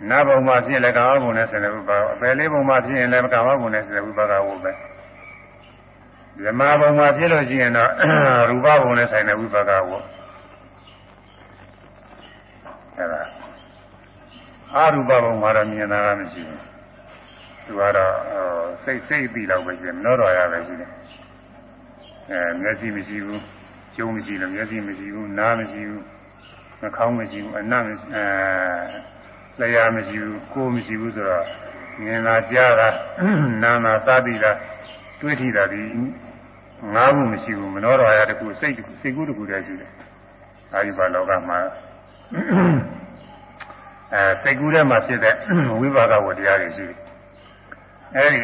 နတ်ဘုံမှာဖြစ်ရင်လည်းကာမဘုံနဲ့ဆိုင်တဲ့ဝိပါကအပယ်လေးဘုံမှာဖြစ်ရင်လည်းကာမဘုံနဲ့ဆိုင်တဲ့ဝိပါကဝုပဲဓမ္မဘုံမှာဖြစ်လို့ရှိရင်တော့ရူပဘုံနဲ့ဆိုင်တဲ့ဝိပါကဝုအဲ့ဒါအာရူပဘုံမှာတော့မြင်တာကမရှိဘူး သူကတော့စိတ်စိတ်ပြီးတော့ပဲရှိတယ်မနှောတော်ရပဲရှိတယ်အဲမျက်စိမရှိဘူးကျုံမရှိလို့မျက်စိမရှိဘူးနားမရှိဘူးနှာခေါင်းမရှိဘူးအနံ့အဲလျှာမရှိဘူးကိုယ်မရှိဘူးဆိုတော့မြင်တာကြားတာနားတာသတိတာတွေးထိတာဒီငါးခုမရှိဘူးမနှောတော်ရတခုစိတ်စိတ်ကူးတခုတည်းရှိတယ်အဲဒီဘာလောကမှာအဲစိတ်ကူးထဲမှာဖြစ်တဲ့ဝိပါကဝတရားတွေရှိတယ် အဲဒီ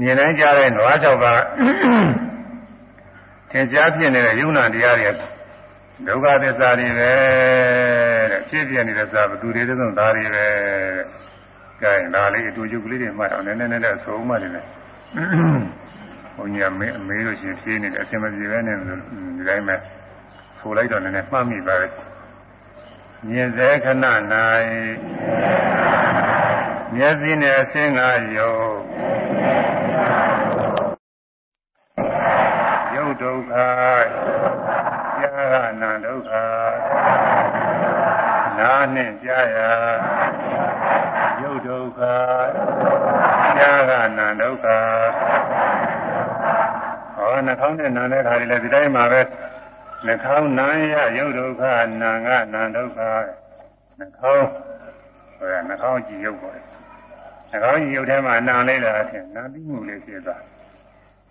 မြင်တိုင်းကြားတဲ့နွား၆ပါးသင်ရှားဖြစ်နေတဲ့ယုံနာတရားတွေဒုက္ခသစ္စာတွေပဲတဲ့ဖြစ်ပြနေတဲ့စာဘသူတွေတုန်းဒါတွေပဲတဲ့။ကြရင်ဒါလေးအတူတူကလေးတွေမှတ်အောင်နည်းနည်းနည်းနဲ့အဆုံးမှတယ်လေ။ဘုန်းကြီးကမေးမေးလို့ရှိရင်ဖြေးနေတယ်အစင်မပြေပဲနဲ့ဒီတိုင်းပဲဆိုလိုက်တော့နည်းနည်းမှတ်မိပါလေ။မြင်စေခဏ၌ မျက်စိနဲ့အဆင်းကယုတ်ယုတ်ဒုက္ခကြာရနာဒုက္ခနာနဲ့ကြာရယုတ်ဒုက္ခကြာရနာဒုက္ခဟောနှာခေါင်းနဲ့နာတဲ့ခါတွေလည်းဒီတိုင်းမှာပဲနှာခေါင်းနာရယုတ်ဒုက္ခနာငါနာဒုက္ခနှာခေါင်းဟိုကနှာခေါင်းကြည့်ရုပ်ပေါ်တယ် နှာခေါင်းရုပ်ထဲမှာနာလိုက်တာအထင်နာပြီးမှုလေးဖြစ်သွား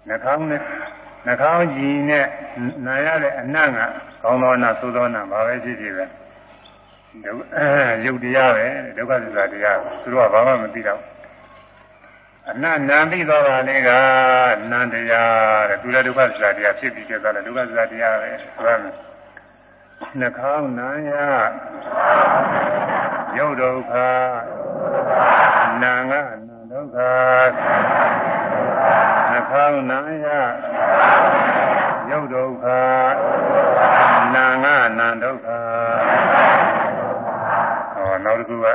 နှာခေါင်းနဲ့နှာခေါင်းကြည်နဲ့နာရတဲ့အနံ့ကကောင်းသောနာသိုးသောနာဘာပဲဖြစ်ဖြစ်ပဲရုပ်တရားပဲဒုက္ခသစ္စာတရားသူတို့ကဘာမှမသိတော့အနတ်နာပြီးတော့တာလေးကနန္တရားတဲ့သူလည်းဒုက္ခသစ္စာတရားဖြစ်ပြီးကျသွားတယ်ဒုက္ခသစ္စာတရားပဲဆိုရမယ်နှာခေါင်းနာရရုပ်ဒုက္ခ နာငါနာဒုက္ခနှာခေါင်းနာရရုပ်ဒုက္ခနာငါနာဒုက္ခဟောနောက်တစ်ခုက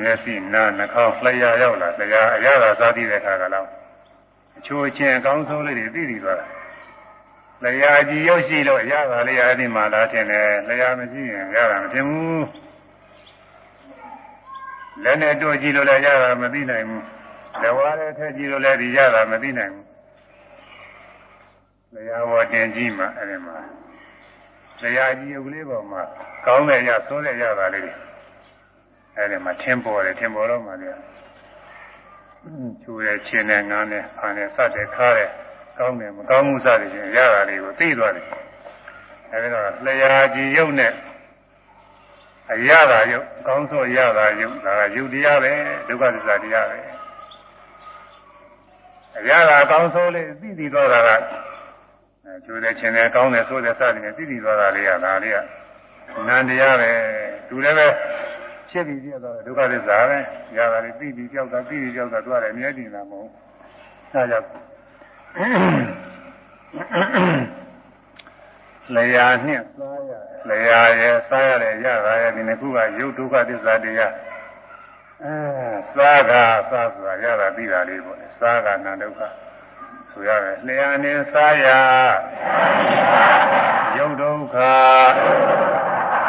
မျက်စိနာနှာခေါင်းလျှာရောက်လာလျှာအရသာစားပြီးတဲ့အခါကလည်းအချိုးချင်းအကောင်းဆုံးလေးတွေသိပြီးသွားတယ်လျှာကြည့်ရောက်ရှိလို့ရတာလေးအဲ့ဒီမှာလာထင်တယ်လျှာမရှိရင်ရတာမထင်ဘူး လက်နဲ့တို့ကြည့်လို့လည်းရတာမသိနိုင်ဘူးလက်ဝါးနဲ့ထည့်ကြည့်လို့လည်းဒီရတာမသိနိုင်ဘူးလျှာဘောတင်ကြည့်မှအဲ့ဒီမှာလျှာကြည့်ရုပ်လေးပေါ်မှာကောင်းတဲ့ရဆိုးတဲ့ရတာလေးတွေအဲ့ဒီမှာထင်းပေါ်တယ်ထင်းပေါ်တော့မှလည်းချူတဲ့ချင်းနဲ့ငန်းနဲ့ဖန်နဲ့စတဲ့ခါတဲ့ကောင်းတယ်မကောင်းမှုစသည်ဖြင့်ရတာလေးကိုသိသွားတယ်အဲဒီတော့လျှာကြည်ရုပ်နဲ့ အရသာရုပ်ကောင်းဆိုရတာရုပ်ဒါကယုတ်တရားပဲဒုက္ခသစ္စာတရားပဲအရသာကောင်းဆိုလေးသိသိသွားတာကအဲကျိုးတဲ့ခြင်းနဲ့ကောင်းတယ်ဆိုတဲ့စသည်နဲ့သိသိသွားတာလေးကဒါလေးကနန္တရားပဲသူလည်းပဲဖြစ်ပြီးပြတော့ဒုက္ခသစ္စာပဲရတာလေးသိပြီးကြောက်တာသိပြီးကြောက်တာသူကလည်းအမြဲတည်တာမဟုတ်အဲဒါကြောင့် လျာနှင့်စားရလျာရဲ့စားရတဲ့ရတာရဲ့ဒီနှစ်ခုကယုတ်ဒုက္ခသစ္စာတရားအဲစားကစားဆိုတာရတာပြီးတာလေးပေါ့လေစားကနာဒုက္ခဆိုရတယ်လျာနှင့်စားရယုတ်ဒုက္ခ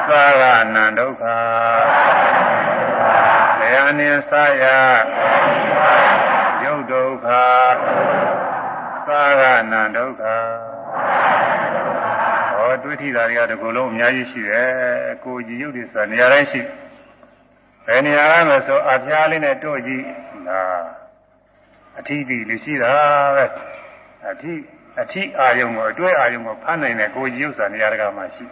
စားကနာဒုက္ခလျာနှင့်စားရယုတ်ဒုက္ခသာရဏဒုက္ခဟော တွေးထိတာတွေကတကူလုံးအများကြီးရှိတယ်ကိုကြည်ရုပ်တွေဆိုတာနေရာတိုင်းရှိဘယ်နေရာမှဆိုအဖျားလေးနဲ့တို့ကြည့်ဒါအထီးပြီးလူရှိတာပဲအထီးအထီးအာယုံကိုအတွဲအာယုံကိုဖမ်းနိုင်တဲ့ကိုကြည်ရုပ်ဆိုတာနေရာတကာမှာရှိ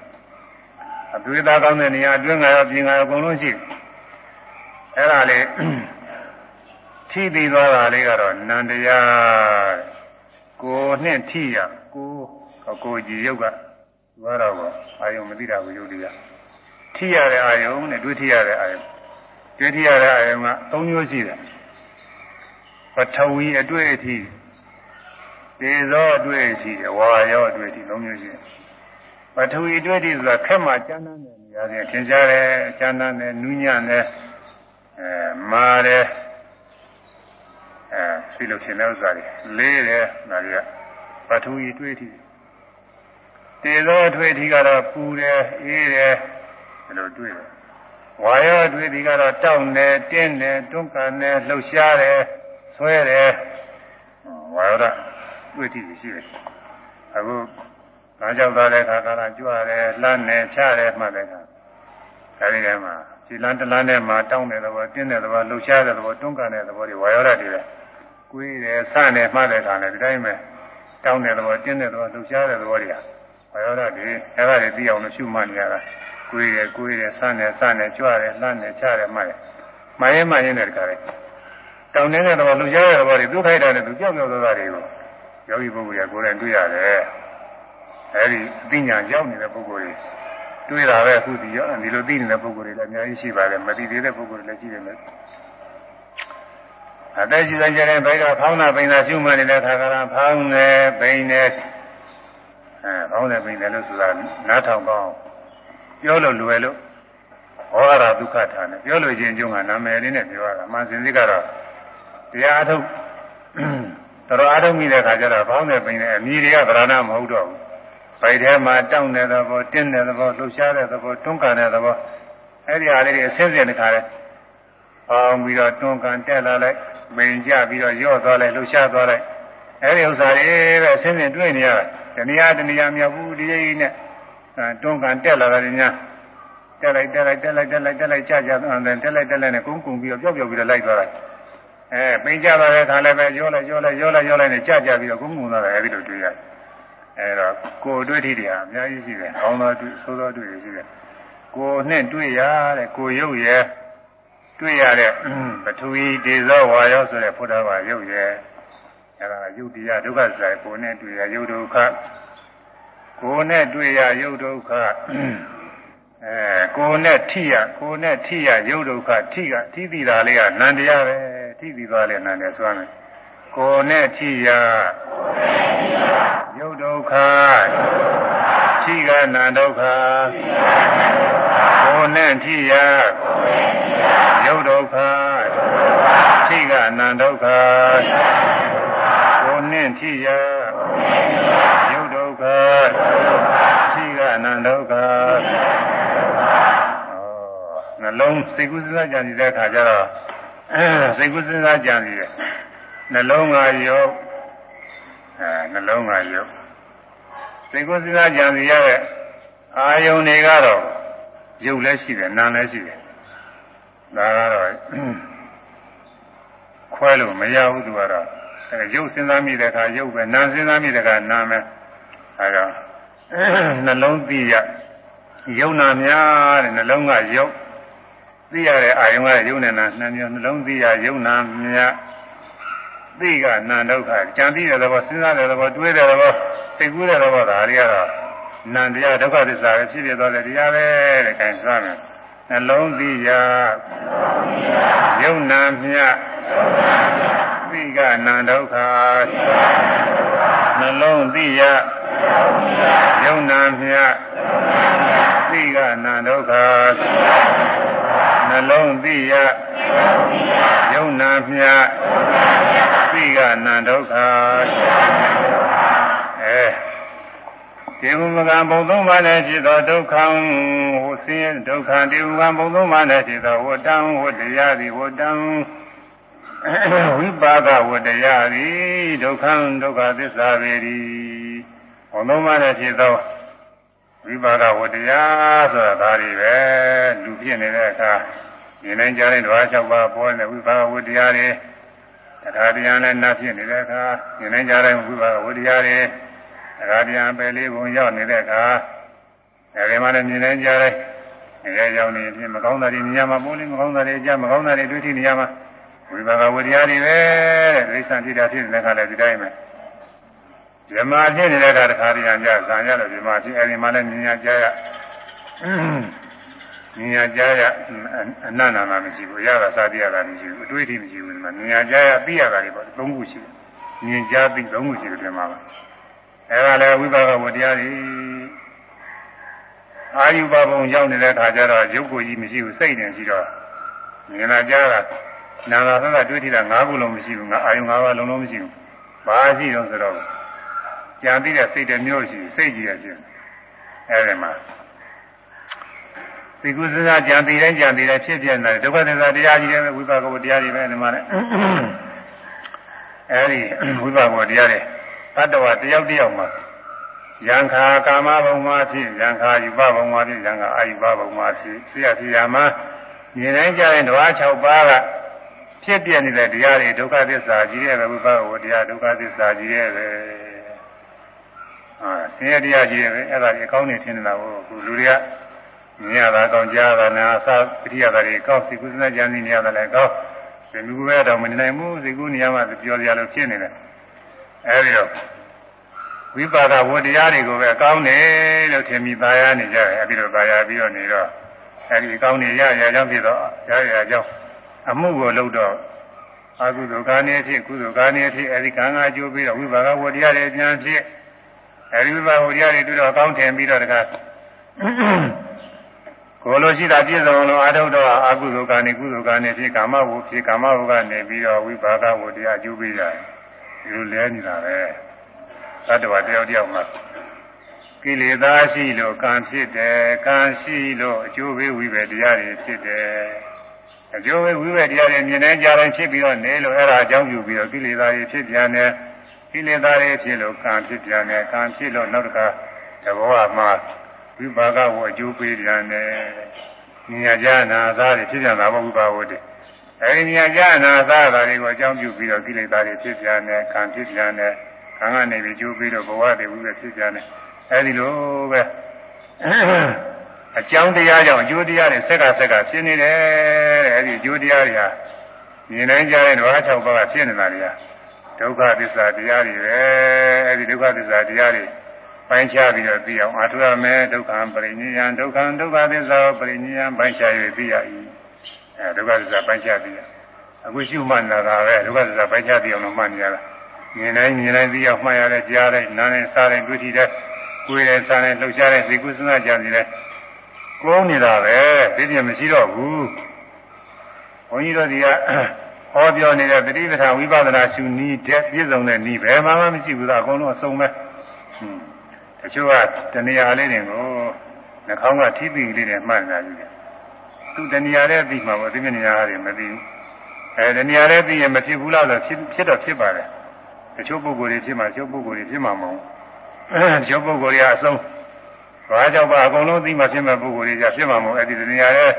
အသွေးသားကောင်းတဲ့နေရာအတွင်းငါရောပြင်ငါရောအကုန်လုံးရှိအဲ့ဒါလေထိပြီးသွားတာလေးကတော့နန္တရားကိုနဲ့ထိရကိုကိုကြည်ရုပ်က သွားတော့အာယုံမသိတာကိုယုတ်တရားထိရတဲ့အာယုံနဲ့တွေ့ထိရတဲ့အာယုံတွေ့ထိရတဲ့အာယုံက၃မျိုးရှိတယ်ပထဝီအတွေ့အထိဒေဇောအတွေ့အထိဝါရောအတွေ့အထိ၃မျိုးရှိတယ်ပထဝီအတွေ့အထိဆိုတာခက်မှကျမ်းမ်းတဲ့နေရာတွေသင်ကြားတယ်ကျမ်းမ်းတယ်နူးညံ့တယ်အဲမာတယ်အဲဆီလို့ရှင်တဲ့ဥစ္စာတွေလေးတယ်ဒါတွေကပထဝီအတွေ့အထိ တေဇောအတွေ့အထိကတော့ပူတယ်အေးတယ်ဘယ်လိုတွေ့လဲဝါရောအတွေ့အထိကတော့တောင့်တယ်တင်းတယ်တွန်းကန်တယ်လှုပ်ရှားတယ်ဆွဲတယ်ဝါရောတွေ့အထိရှိတယ်အခုငါကြောက်သားတဲ့ခါကလာကြွရတယ်လှမ်းတယ်ချတယ်မှတ်တဲ့ခါအဲဒီထဲမှာခြေလန်းတလန်းထဲမှာတောင်းတဲ့သဘောတင်းတဲ့သဘောလှုပ်ရှားတဲ့သဘောတွန်းကန်တဲ့သဘောတွေဝါရောဓာတ်တွေပဲကိုယ်တယ်ဆန့်တယ်မှတ်တဲ့ခါနဲ့ဒီတိုင်းပဲတောင်းတဲ့သဘောတင်းတဲ့သဘောလှုပ်ရှားတဲ့သဘောတွေက ဝါရောဓာတ်တွေအဲဒါတွေသိအောင်လို့ရှုမှတ်နေရတာကိုယ်တယ်ကိုယ်တယ်ဆန့်တယ်ဆန့်တယ်ကြွတယ်လှမ်းတယ်ချတယ်မှတ်တယ်မှန်ရင်မှန်ရင်တဲ့ခါလေးတောင်းနေတဲ့သဘောလှုပ်ရှားတဲ့သဘောတွေသူ့ခိုက်တာနဲ့သူကြောက်ကြောက်သွားတာတွေကိုယောဂီပုဂ္ဂိုလ်ကကိုယ်တိုင်တွေ့ရတယ်အဲဒီအသိဉာဏ်ရောက်နေတဲ့ပုဂ္ဂိုလ်တွေတွေ့တာပဲအခုဒီရောဒီလိုသိနေတဲ့ပုဂ္ဂိုလ်တွေလည်းအများကြီးရှိပါတယ်မသိသေးတဲ့ပုဂ္ဂိုလ်တွေလည်းရှိတယ်မယ်အသက်ကြီးတဲ့ကျတဲ့ဘိုက်ကဖောင်းတာပိန်တာရှုမှတ်နေတဲ့ခါကလာဖောင်းတယ်ပိန်တယ် အဲဖောင်းတယ်ပိန်တယ်လို့ဆိုတာနားထောင်ကောင်းပြောလို့လွယ်လို့ဟောရတာဒုက္ခထာနဲ့ပြောလို့ချင်းကျုံကနာမည်လေးနဲ့ပြောရတာမှန်စင်စစ်ကတော့တရားအထုတ်တော်အားထုတ်မိတဲ့ခါကျတော့ဖောင်းတယ်ပိန်တယ်အမိတွေကဗရဏမဟုတ်တော့ဘူးပိုက်ထဲမှာတောင့်တဲ့သဘောတင်းတဲ့သဘောလှုပ်ရှားတဲ့သဘောတွန်းကန်တဲ့သဘောအဲ့ဒီဟာလေးတွေအစင်းစင်းတခါလဲအောင်ပြီးတော့တွန်းကန်တက်လာလိုက်မိန်ကြပြီးတော့ရော့သွားလိုက်လှုပ်ရှားသွားလိုက် အဲ့ဒီဥစ္စာတွေပဲအစင်းစင်းတွေ့နေရတာတဏှာတဏှာမြောက်ဘူးဒီကြီးနဲ့တွန်းကန်တက်လာတာညတက်လိုက်တက်လိုက်တက်လိုက်တက်လိုက်တက်လိုက်ကြကြတယ်တက်လိုက်တက်လိုက်နဲ့ကုန်းကုန်းပြီးတော့ပျောက်ပျောက်ပြီးတော့လိုက်သွားတာအဲပိန်ကြပါတဲ့ခါလည်းပဲရောလိုက်ရောလိုက်ရောလိုက်ရောလိုက်နဲ့ကြကြပြီးတော့ကုန်းကုန်းသွားတယ်အဲဒီလိုတွေ့ရတယ်အဲတော့ကိုယ်တွေ့ထိတွေဟာအများကြီးရှိတယ်။ကောင်းသောတွေ့ဆိုးသောတွေ့တွေရှိတယ်။ကိုယ်နဲ့တွေ့ရတဲ့ကိုယ်ရုပ်ရဲ့တွေ့ရတဲ့ပထဝီဒေဇောဝါယောဆိုတဲ့ဘုရားဘာရုပ်ရဲ့ အဲဒါယုတ်တရားဒုက္ခဆိုင်ကိုယ်နဲ့တွေ့ရယုတ်ဒုက္ခကိုယ်နဲ့တွေ့ရယုတ်ဒုက္ခအဲကိုယ်နဲ့ထိရကိုယ်နဲ့ထိရယုတ်ဒုက္ခထိကထိတိတာလေးကနန္တရားပဲထိတိသွားလေနန္တရားဆိုရမယ်ကိုယ်နဲ့ထိရယုတ်ဒုက္ခထိကနာဒုက္ခကိုယ်နဲ့ထိရယုတ်ဒုက္ခထိကနာဒုက္ခ ကိုယ်နဲ့ထိရယုတ်ဒုက္ခထိကနာဒုက္ခနှလုံးစိတ်ကူးစဉ်းစားကြံနေတဲ့အခါကျတော့စိတ်ကူးစဉ်းစားကြံနေတယ်နှလုံးကယောအဲနှလုံးကယုတ်စိတ်ကိုစဉ်းစားကြံစီရတဲ့အာယုန်တွေကတော့ယုတ်လည်းရှိတယ်နာမ်လည်းရှိတယ်ဒါကတော့ခွဲလို့မရဘူးသူကတော့ အဲယုတ်စဉ်းစားမိတဲ့အခါယုတ်ပဲနာမ်စဉ်းစားမိတဲ့အခါနာမ်ပဲအဲတော့နှလုံးသိရယုံနာများတဲ့နှလုံးကယုတ်သိရတဲ့အာယုံကယုံနေတာနှမျိုးနှလုံးသိရယုံနာများသိကနာဒုက္ခကြံပြီးတဲ့သဘောစဉ်းစားတဲ့သဘောတွေးတဲ့သဘောသိကူးတဲ့သဘောဒါတွေကတော့နန္တရားဒုက္ခသစ္စာပဲဖြစ်ဖြစ်သွားတဲ့တရားပဲတဲ့ခိုင်းစားမယ်နှလုံးသိရာယုံနာမြ သိကနာဒုက္ခနှလုံးသိရာယုံနာမြသိကနာဒုက္ခနှလုံးသိရာယုံနာမြသိကနာဒုက္ခအဲဒီဟုမကံဘုံသုံးပါးနဲ့ဖြစ်သောဒုက္ခံဟိုဆင်းရဲဒုက္ခဒီဟုကံဘုံသုံးပါးနဲ့ဖြစ်သောဝတ္တံဝတ္တရားသည်ဝတ္တံ ဝိပါကဝတ္တရားသည်ဒုက္ခံဒုက္ခသစ္စာပေသည်ဘုံသုံးပါးနဲ့ဖြစ်သောဝိပါကဝတ္တရားဆိုတာဒါတွေပဲလူဖြစ်နေတဲ့အခါဉာဏ်နဲ့ကြားတဲ့ဓဝါ၆ပါးပေါ်နေဝိပါကဝတ္တရားတွေတရားတရားနဲ့နာဖြစ်နေတဲ့အခါဉာဏ်နဲ့ကြားတဲ့ဝိပါကဝတ္တရားတွေတရားပြန်ပဲလေးပုံရောက်နေတဲ့အခါအဲဒီမှာလည်းမြင်နေကြတယ်ငယ်ကြောင်နေပြင်မကောင်းတာတွေမြင်ရမှာပိုးလေးမကောင်းတာတွေကြားမကောင်းတာတွေတွေ့ထိနေရမှာ ဝိပါကဝတရားတွေပဲတဲ့ဒိဋ္ဌံဖြစ်တာဖြစ်နေတဲ့အခါလည်းဒီတိုင်းပဲဇမာဖြစ်နေတဲ့အခါတခါတည်းရကြဇာရလို့ဇမာဖြစ်အဲဒီမှာလည်းမြင်ရကြရမြင်ရကြားရအနန္နာနာမရှိဘူးရတာစားပြရတာမရှိဘူးအတွေ့အထိမရှိဘူးဒီမှာမြင်ရကြားရသိရတာတွေပေါ့သုံးခုရှိတယ်မြင်ကြားသိသုံးခုရှိတယ်ဒီမှာပါအဲဒါလည်းဝိပါကဝတရားတွေအာယုဘဘုံရောက်နေတဲ့ခါကျတော့ရုပ်ကိုကြီးမရှိဘူးစိတ်နဲ့ရှိတော့မြင်လာကြားတာ နာလာသက်ကတွေ့ထိတာ၅ခုလုံးမရှိဘူးငါအာယု၅ပါးလုံးလုံးမရှိဘူးဘာရှိတော့ဆိုတော့ကြံသိတဲ့စိတ်တစ်မျိုးရှိစိတ်ကြီးရရှိအဲဒီမှာသိကုသနာကြံသိတိုင်းကြံသိတိုင်းဖြစ်ပြနေတယ်ဒုက္ခသစ္စာတရားကြီးတွေဝိပါကဝတရားကြီးပဲဒီမှာလည်းအဲဒီဝိပါကဝတရားတွေတတ္တဝတယောက်တယောက်မှာယံခာကာမဘုံမှာဖြစ်ယံခာယူပဘုံမှာဖြစ်ယံခာအာယူပဘုံမှာဖြစ်ဆရာဆရာမှာမြင်တိုင်းကြတဲ့ဓဝါ6ပါးက ဖြစ်ပြနေတဲ့တရားတွေဒုက္ခသစ္စာကြီးရဲ့ပဲဝိပါကဝတရားဒုက္ခသစ္စာကြီးရဲ့ပဲအာဆင်းရဲတရားကြီးရဲ့ပဲအဲ့ဒါကြီးအကောင်းနေထင်နေတာကိုခုလူတွေကမြင်ရတာကောင်းကြားရတာနာအသာပရိယတာတွေကောင်းစိတ်ကူးစနကြံနေရတာလည်းကောင်းဒီလူပဲတော့မနေနိုင်ဘူးစိတ်ကူးနေရမှပြောကြလို့ဖြစ်နေတယ်အဲဒီတော့ဝိပါဒဝတရားတွေကိုပဲအကောင်းတယ်လို့ထင်ပြီးသာယာနေကြတယ်အဲဒီလိုသာယာပြီးတော့နေတော့အဲဒီအကောင်းနေရရကြောင်းဖြစ်တော့ရရကြောင်း အမှုကိုလုပ်တော့အကုသိုလ်ကာနေဖြစ်ကုသိုလ်ကာနေဖြစ်အဲဒီကံကအကျိုးပြီးတော့ဝိပါကဝတရားတွေပြန်ဖြစ်အဲဒီဝိပါကဝတရားတွေတွေ့တော့အကောင်းထင်ပြီးတော့တခါကိုလိုရှိတာပြည့်စုံလို့အာထုတ်တော့အကုသိုလ်ကနေကုသိုလ်ကနေဖြစ်ကာမဝုဖြစ်ကာမဝုကနေပြီးတော့ဝိပါကဝတရားအကျိုးပေးကြတယ်ဒီလိုလဲနေတာပဲသတ္တဝါတယောက်တယောက်မှာကိလေသာရှိလို့ကံဖြစ်တယ်ကံရှိလို့အကျိုးပေးဝိပဲတရားတွေဖြစ်တယ် အကျိုးပေးဝိပဲတရားတွေမြင်နိုင်ကြတယ်ဖြစ်ပြီးတော့နေလို့အဲ့ဒါအကြောင်းပြုပြီးတော့ကိလေသာတွေဖြစ်ပြန်တယ်ကိလေသာတွေဖြစ်လို့ကံဖြစ်ပြန်တယ်ကံဖြစ်လို့နောက်တစ်ခါတဘောမှာဝိပါကဝအကျိုးပေးပြန်တယ်ဉာဏ်ကြနာသားတွေဖြစ်ပြန်တာပေါ့ဝိပါဝတ္တိအဲဒီဉာဏ်ကြနာသားတာတွေကိုအကြောင်းပြုပြီးတော့ကိလေသာတွေဖြစ်ပြန်တယ်ကံဖြစ်ပြန်တယ်ခံကနေပြီးကျိုးပြီးတော့ဘဝတည်ပြီးဖြစ်ပြန်တယ်အဲဒီလိုပဲ အကြောင်းတရားကြောင့်အကျိုးတရားတွေဆက်ကဆက်ကဖြစ်နေတယ်တဲ့အဲဒီအကျိုးတရားတွေဟာမြင်နိုင်ကြတဲ့ဓဝါ၆ပါးကဖြစ်နေတာတွေကဒုက္ခသစ္စာတရားတွေပဲအဲဒီဒုက္ခသစ္စာတရားတွေပိုင်းခြားပြီးတော့သိအောင်အာထုရမယ်ဒုက္ခပရိနိယံဒုက္ခဒုက္ခသစ္စာပရိနိယံပိုင်းခြား၍သိရ၏အဲဒုက္ခသစ္စာပိုင်းခြားသိရအခုရှိမှန်တာပဲဒုက္ခသစ္စာပိုင်းခြားသိအောင်လို့မှတ်နေရတာမြင်တိုင်းမြင်တိုင်းသိအောင်မှတ်ရတဲ့ကြားတိုင်းနားတိုင်းစားတိုင်းတွေ့ထိတဲ့ကိုယ်ရဲ့စားတိုင်းလှုပ်ရှားတဲ့သိကုသနာကြံနေတယ် ကိုးနေတာပဲသိပြမရှိတော့ဘူးဘုန်းကြီးတို့ဒီကဟောပြောနေတဲ့တတိပဌာဝိပဿနာရှုနည်းတဲ့ပြည့်စုံတဲ့နည်းပဲမှမရှိဘူးလားအကုန်လုံးအစုံပဲတချို့ကတဏှာလေးတွေကိုနှာခေါင်းကထိပိလေးတွေမှတ်နေတာကြီးတယ်သူတဏှာလေးသိမှာပေါ့ဒီမဏှာတွေမသိဘူးအဲတဏှာလေးသိရင်မဖြစ်ဘူးလားဆိုဖြစ်ဖြစ်တော့ဖြစ်ပါတယ်တချို့ပုဂ္ဂိုလ်တွေဖြစ်မှာတချို့ပုဂ္ဂိုလ်တွေဖြစ်မှာမဟုတ်ဘူးတချို့ပုဂ္ဂိုလ်တွေအဆုံး ဘာကြောင့်ပါအကုန်လုံးသိမှဖြစ်မဲ့ပုဂ္ဂိုလ်တွေကြဖြစ်မှာမဟုတ်အဲ့ဒီတဏှာလေး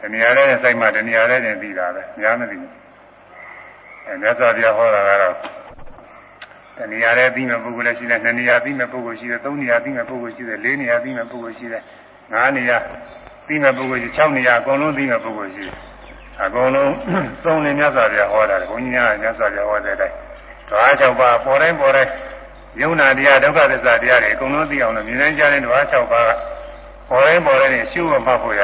တဏှာလေးနဲ့စိုက်မှတဏှာလေးနဲ့ပြီးတာပဲများမသိဘူးအဲမြတ်စွာဘုရားဟောတာကတော့တဏှာလေးပြီးမဲ့ပုဂ္ဂိုလ်လည်းရှိတယ်နှစ်နေရာပြီးမဲ့ပုဂ္ဂိုလ်ရှိတယ်သုံးနေရာပြီးမဲ့ပုဂ္ဂိုလ်ရှိတယ်လေးနေရာပြီးမဲ့ပုဂ္ဂိုလ်ရှိတယ်ငါးနေရာပြီးမဲ့ပုဂ္ဂိုလ်ရှိ6နေရာအကုန်လုံးပြီးမဲ့ပုဂ္ဂိုလ်ရှိတယ်အကုန်လုံးသုံးနေမြတ်စွာဘုရားဟောတာဘုန်းကြီးများမြတ်စွာဘုရားဟောတဲ့အတိုင်းဓဝါ၆ပါးပေါ်တိုင်းပေါ်တိုင်း ယုံနာတရားဒုက္ခသစ္စာတရားတွေအကုန်လုံးသိအောင်လို့မြင်နိုင်ကြတဲ့ဓဝါ၆ပါးကပေါ်တိုင်းပေါ်တိုင်းရှုမှတ်ဖို့ရ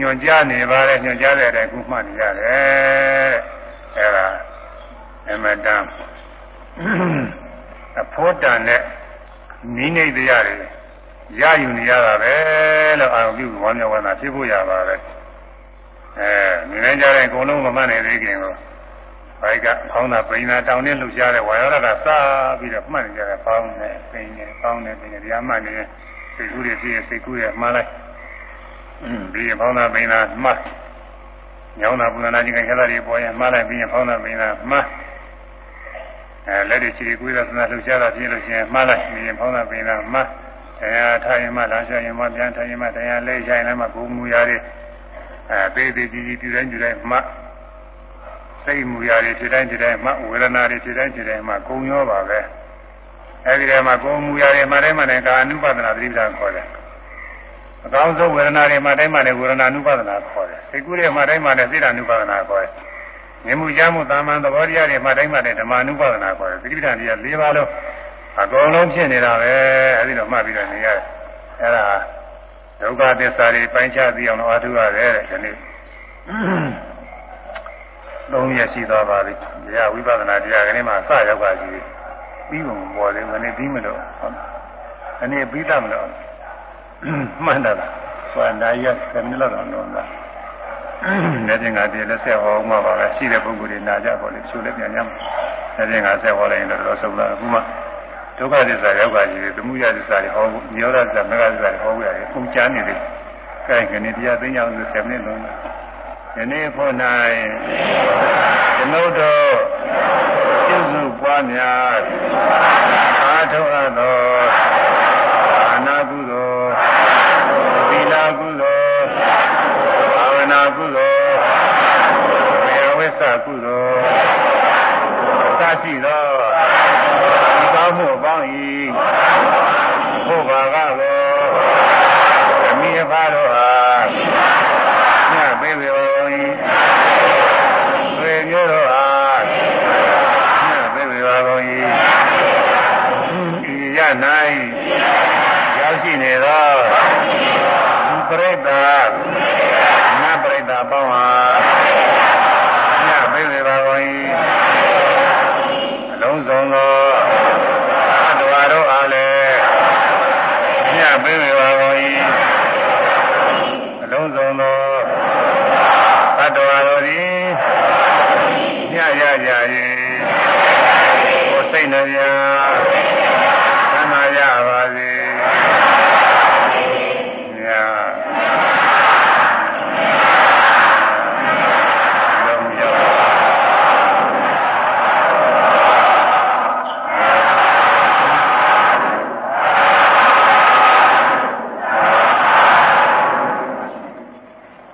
ညွန်ကြားနေပါလေညွန်ကြားတဲ့အတိုင်းခုမှတ်နေရတယ်တဲ့အဲဒါအမတန်အဖို့တန်တဲ့နိမ့်နေတရားတွေရယူနေရတာပဲလို့အာရုံပြုဝမ်းမြောက်ဝမ်းသာဖြစ်ဖို့ရပါပဲအဲမြင်နိုင်ကြတဲ့အကုန်လုံးမမှတ်နိုင်သေးခင်ကို ဘိုက်ကဖောင်းတာပိန်တာတောင်းနေလှုပ်ရှားတဲ့ဝါရဒကစားပြီးတော့မှတ်နေကြတယ်ဖောင်းနေပိန်နေဖောင်းနေပိန်နေတရားမှတ်နေစိတ်ကူးတွေဖြစ်စိတ်ကူးတွေမှားလိုက်ပြီးရင်ဖောင်းတာပိန်တာမှတ်ညောင်းတာပူနာခြင်းကခက်တာတွေပေါ်ရင်မှားလိုက်ပြီးရင်ဖောင်းတာပိန်တာမှတ်အဲလက်တွေခြေတွေကူးရသနာလှုပ်ရှားတာဖြစ်လို့ရှိရင်မှားလိုက်ပြီးရင်ဖောင်းတာပိန်တာမှတ်တရားထားရင်မှလာရှာရင်မှပြန်ထားရင်မှတရားလဲဆိုင်လည်းမှကိုယ်မူရတဲ့အဲသေးသေးကြီးကြီးပြူတိုင်းပြူတိုင်းမှ စိတ်မူရာတွေဖြစ်တိုင်းဖြစ်တိုင်းမှဝေဒနာတွေဖြစ်တိုင်းဖြစ်တိုင်းမှကုံရောပါပဲအဲဒီထဲမှာကုံမူရာတွေမှတိုင်းမှတိုင်းကာအနုပဒနာသတိပ္ပံခေါ်တယ်အကောင်းဆုံးဝေဒနာတွေမှတိုင်းမှတိုင်းဝေဒနာအနုပဒနာခေါ်တယ်စိတ်ကူးတွေမှတိုင်းမှတိုင်းစိတ်အနုပဒနာခေါ်တယ်မြင်မှုကြားမှုတာမန်သဘောတရားတွေမှတိုင်းမှတိုင်းဓမ္မအနုပဒနာခေါ်တယ်သတိပ္ပံတရား၄ပါးလုံးအကုန်လုံးဖြစ်နေတာပဲအဲဒီတော့မှတ်ပြီးတော့နေရတယ်အဲဒါဒုက္ခသစ္စာတွေပိုင်းခြားသိအောင်လို့အားထုတ်ရတယ်တဲ့ဒီနေ့ သုံးရက်ရှိသွားပါပြီတရားဝိပဿနာတရားကနေ့မှစရောက်ကရှိပြီးပုံပေါ်တယ်မနေ့ပြီးမလို့ဟုတ်ဒီနေ့ပြီးတတ်မလို့မှန်တယ်ဆိုတာနာရီက7မိနစ်လောက်တော့လုံးတာလက်ပြင်ကတည်းကလက်ဆက်ဟောမှပါပဲရှိတဲ့ပုဂ္ဂိုလ်တွေနာကြပါလေချိုးလက်ပြန်ကြမှာလက်ပြင်ကဆက်ဟောလိုက်ရင်တော့ဆုံးလာအခုမှဒုက္ခသစ္စာရောက်ပါကြီးတယ်သမုဒယသစ္စာတွေဟောဖို့ညောရသစ္စာမဂ္ဂသစ္စာတွေဟောဖို့ရတယ်အကုန်ချမ်းနေတယ်အဲဒါကနေတရားသိညာဆို7မိနစ်လုံး ယနေ့ဖို့၌ကျွန်ုပ်တို့ပြုစုပွားများအားထုတ်အပ်သောအနာကုသိုလ်သီလကုသိုလ်ဘာဝနာကုသိုလ်ဝေဝိသကုသိုလ်သရှိသော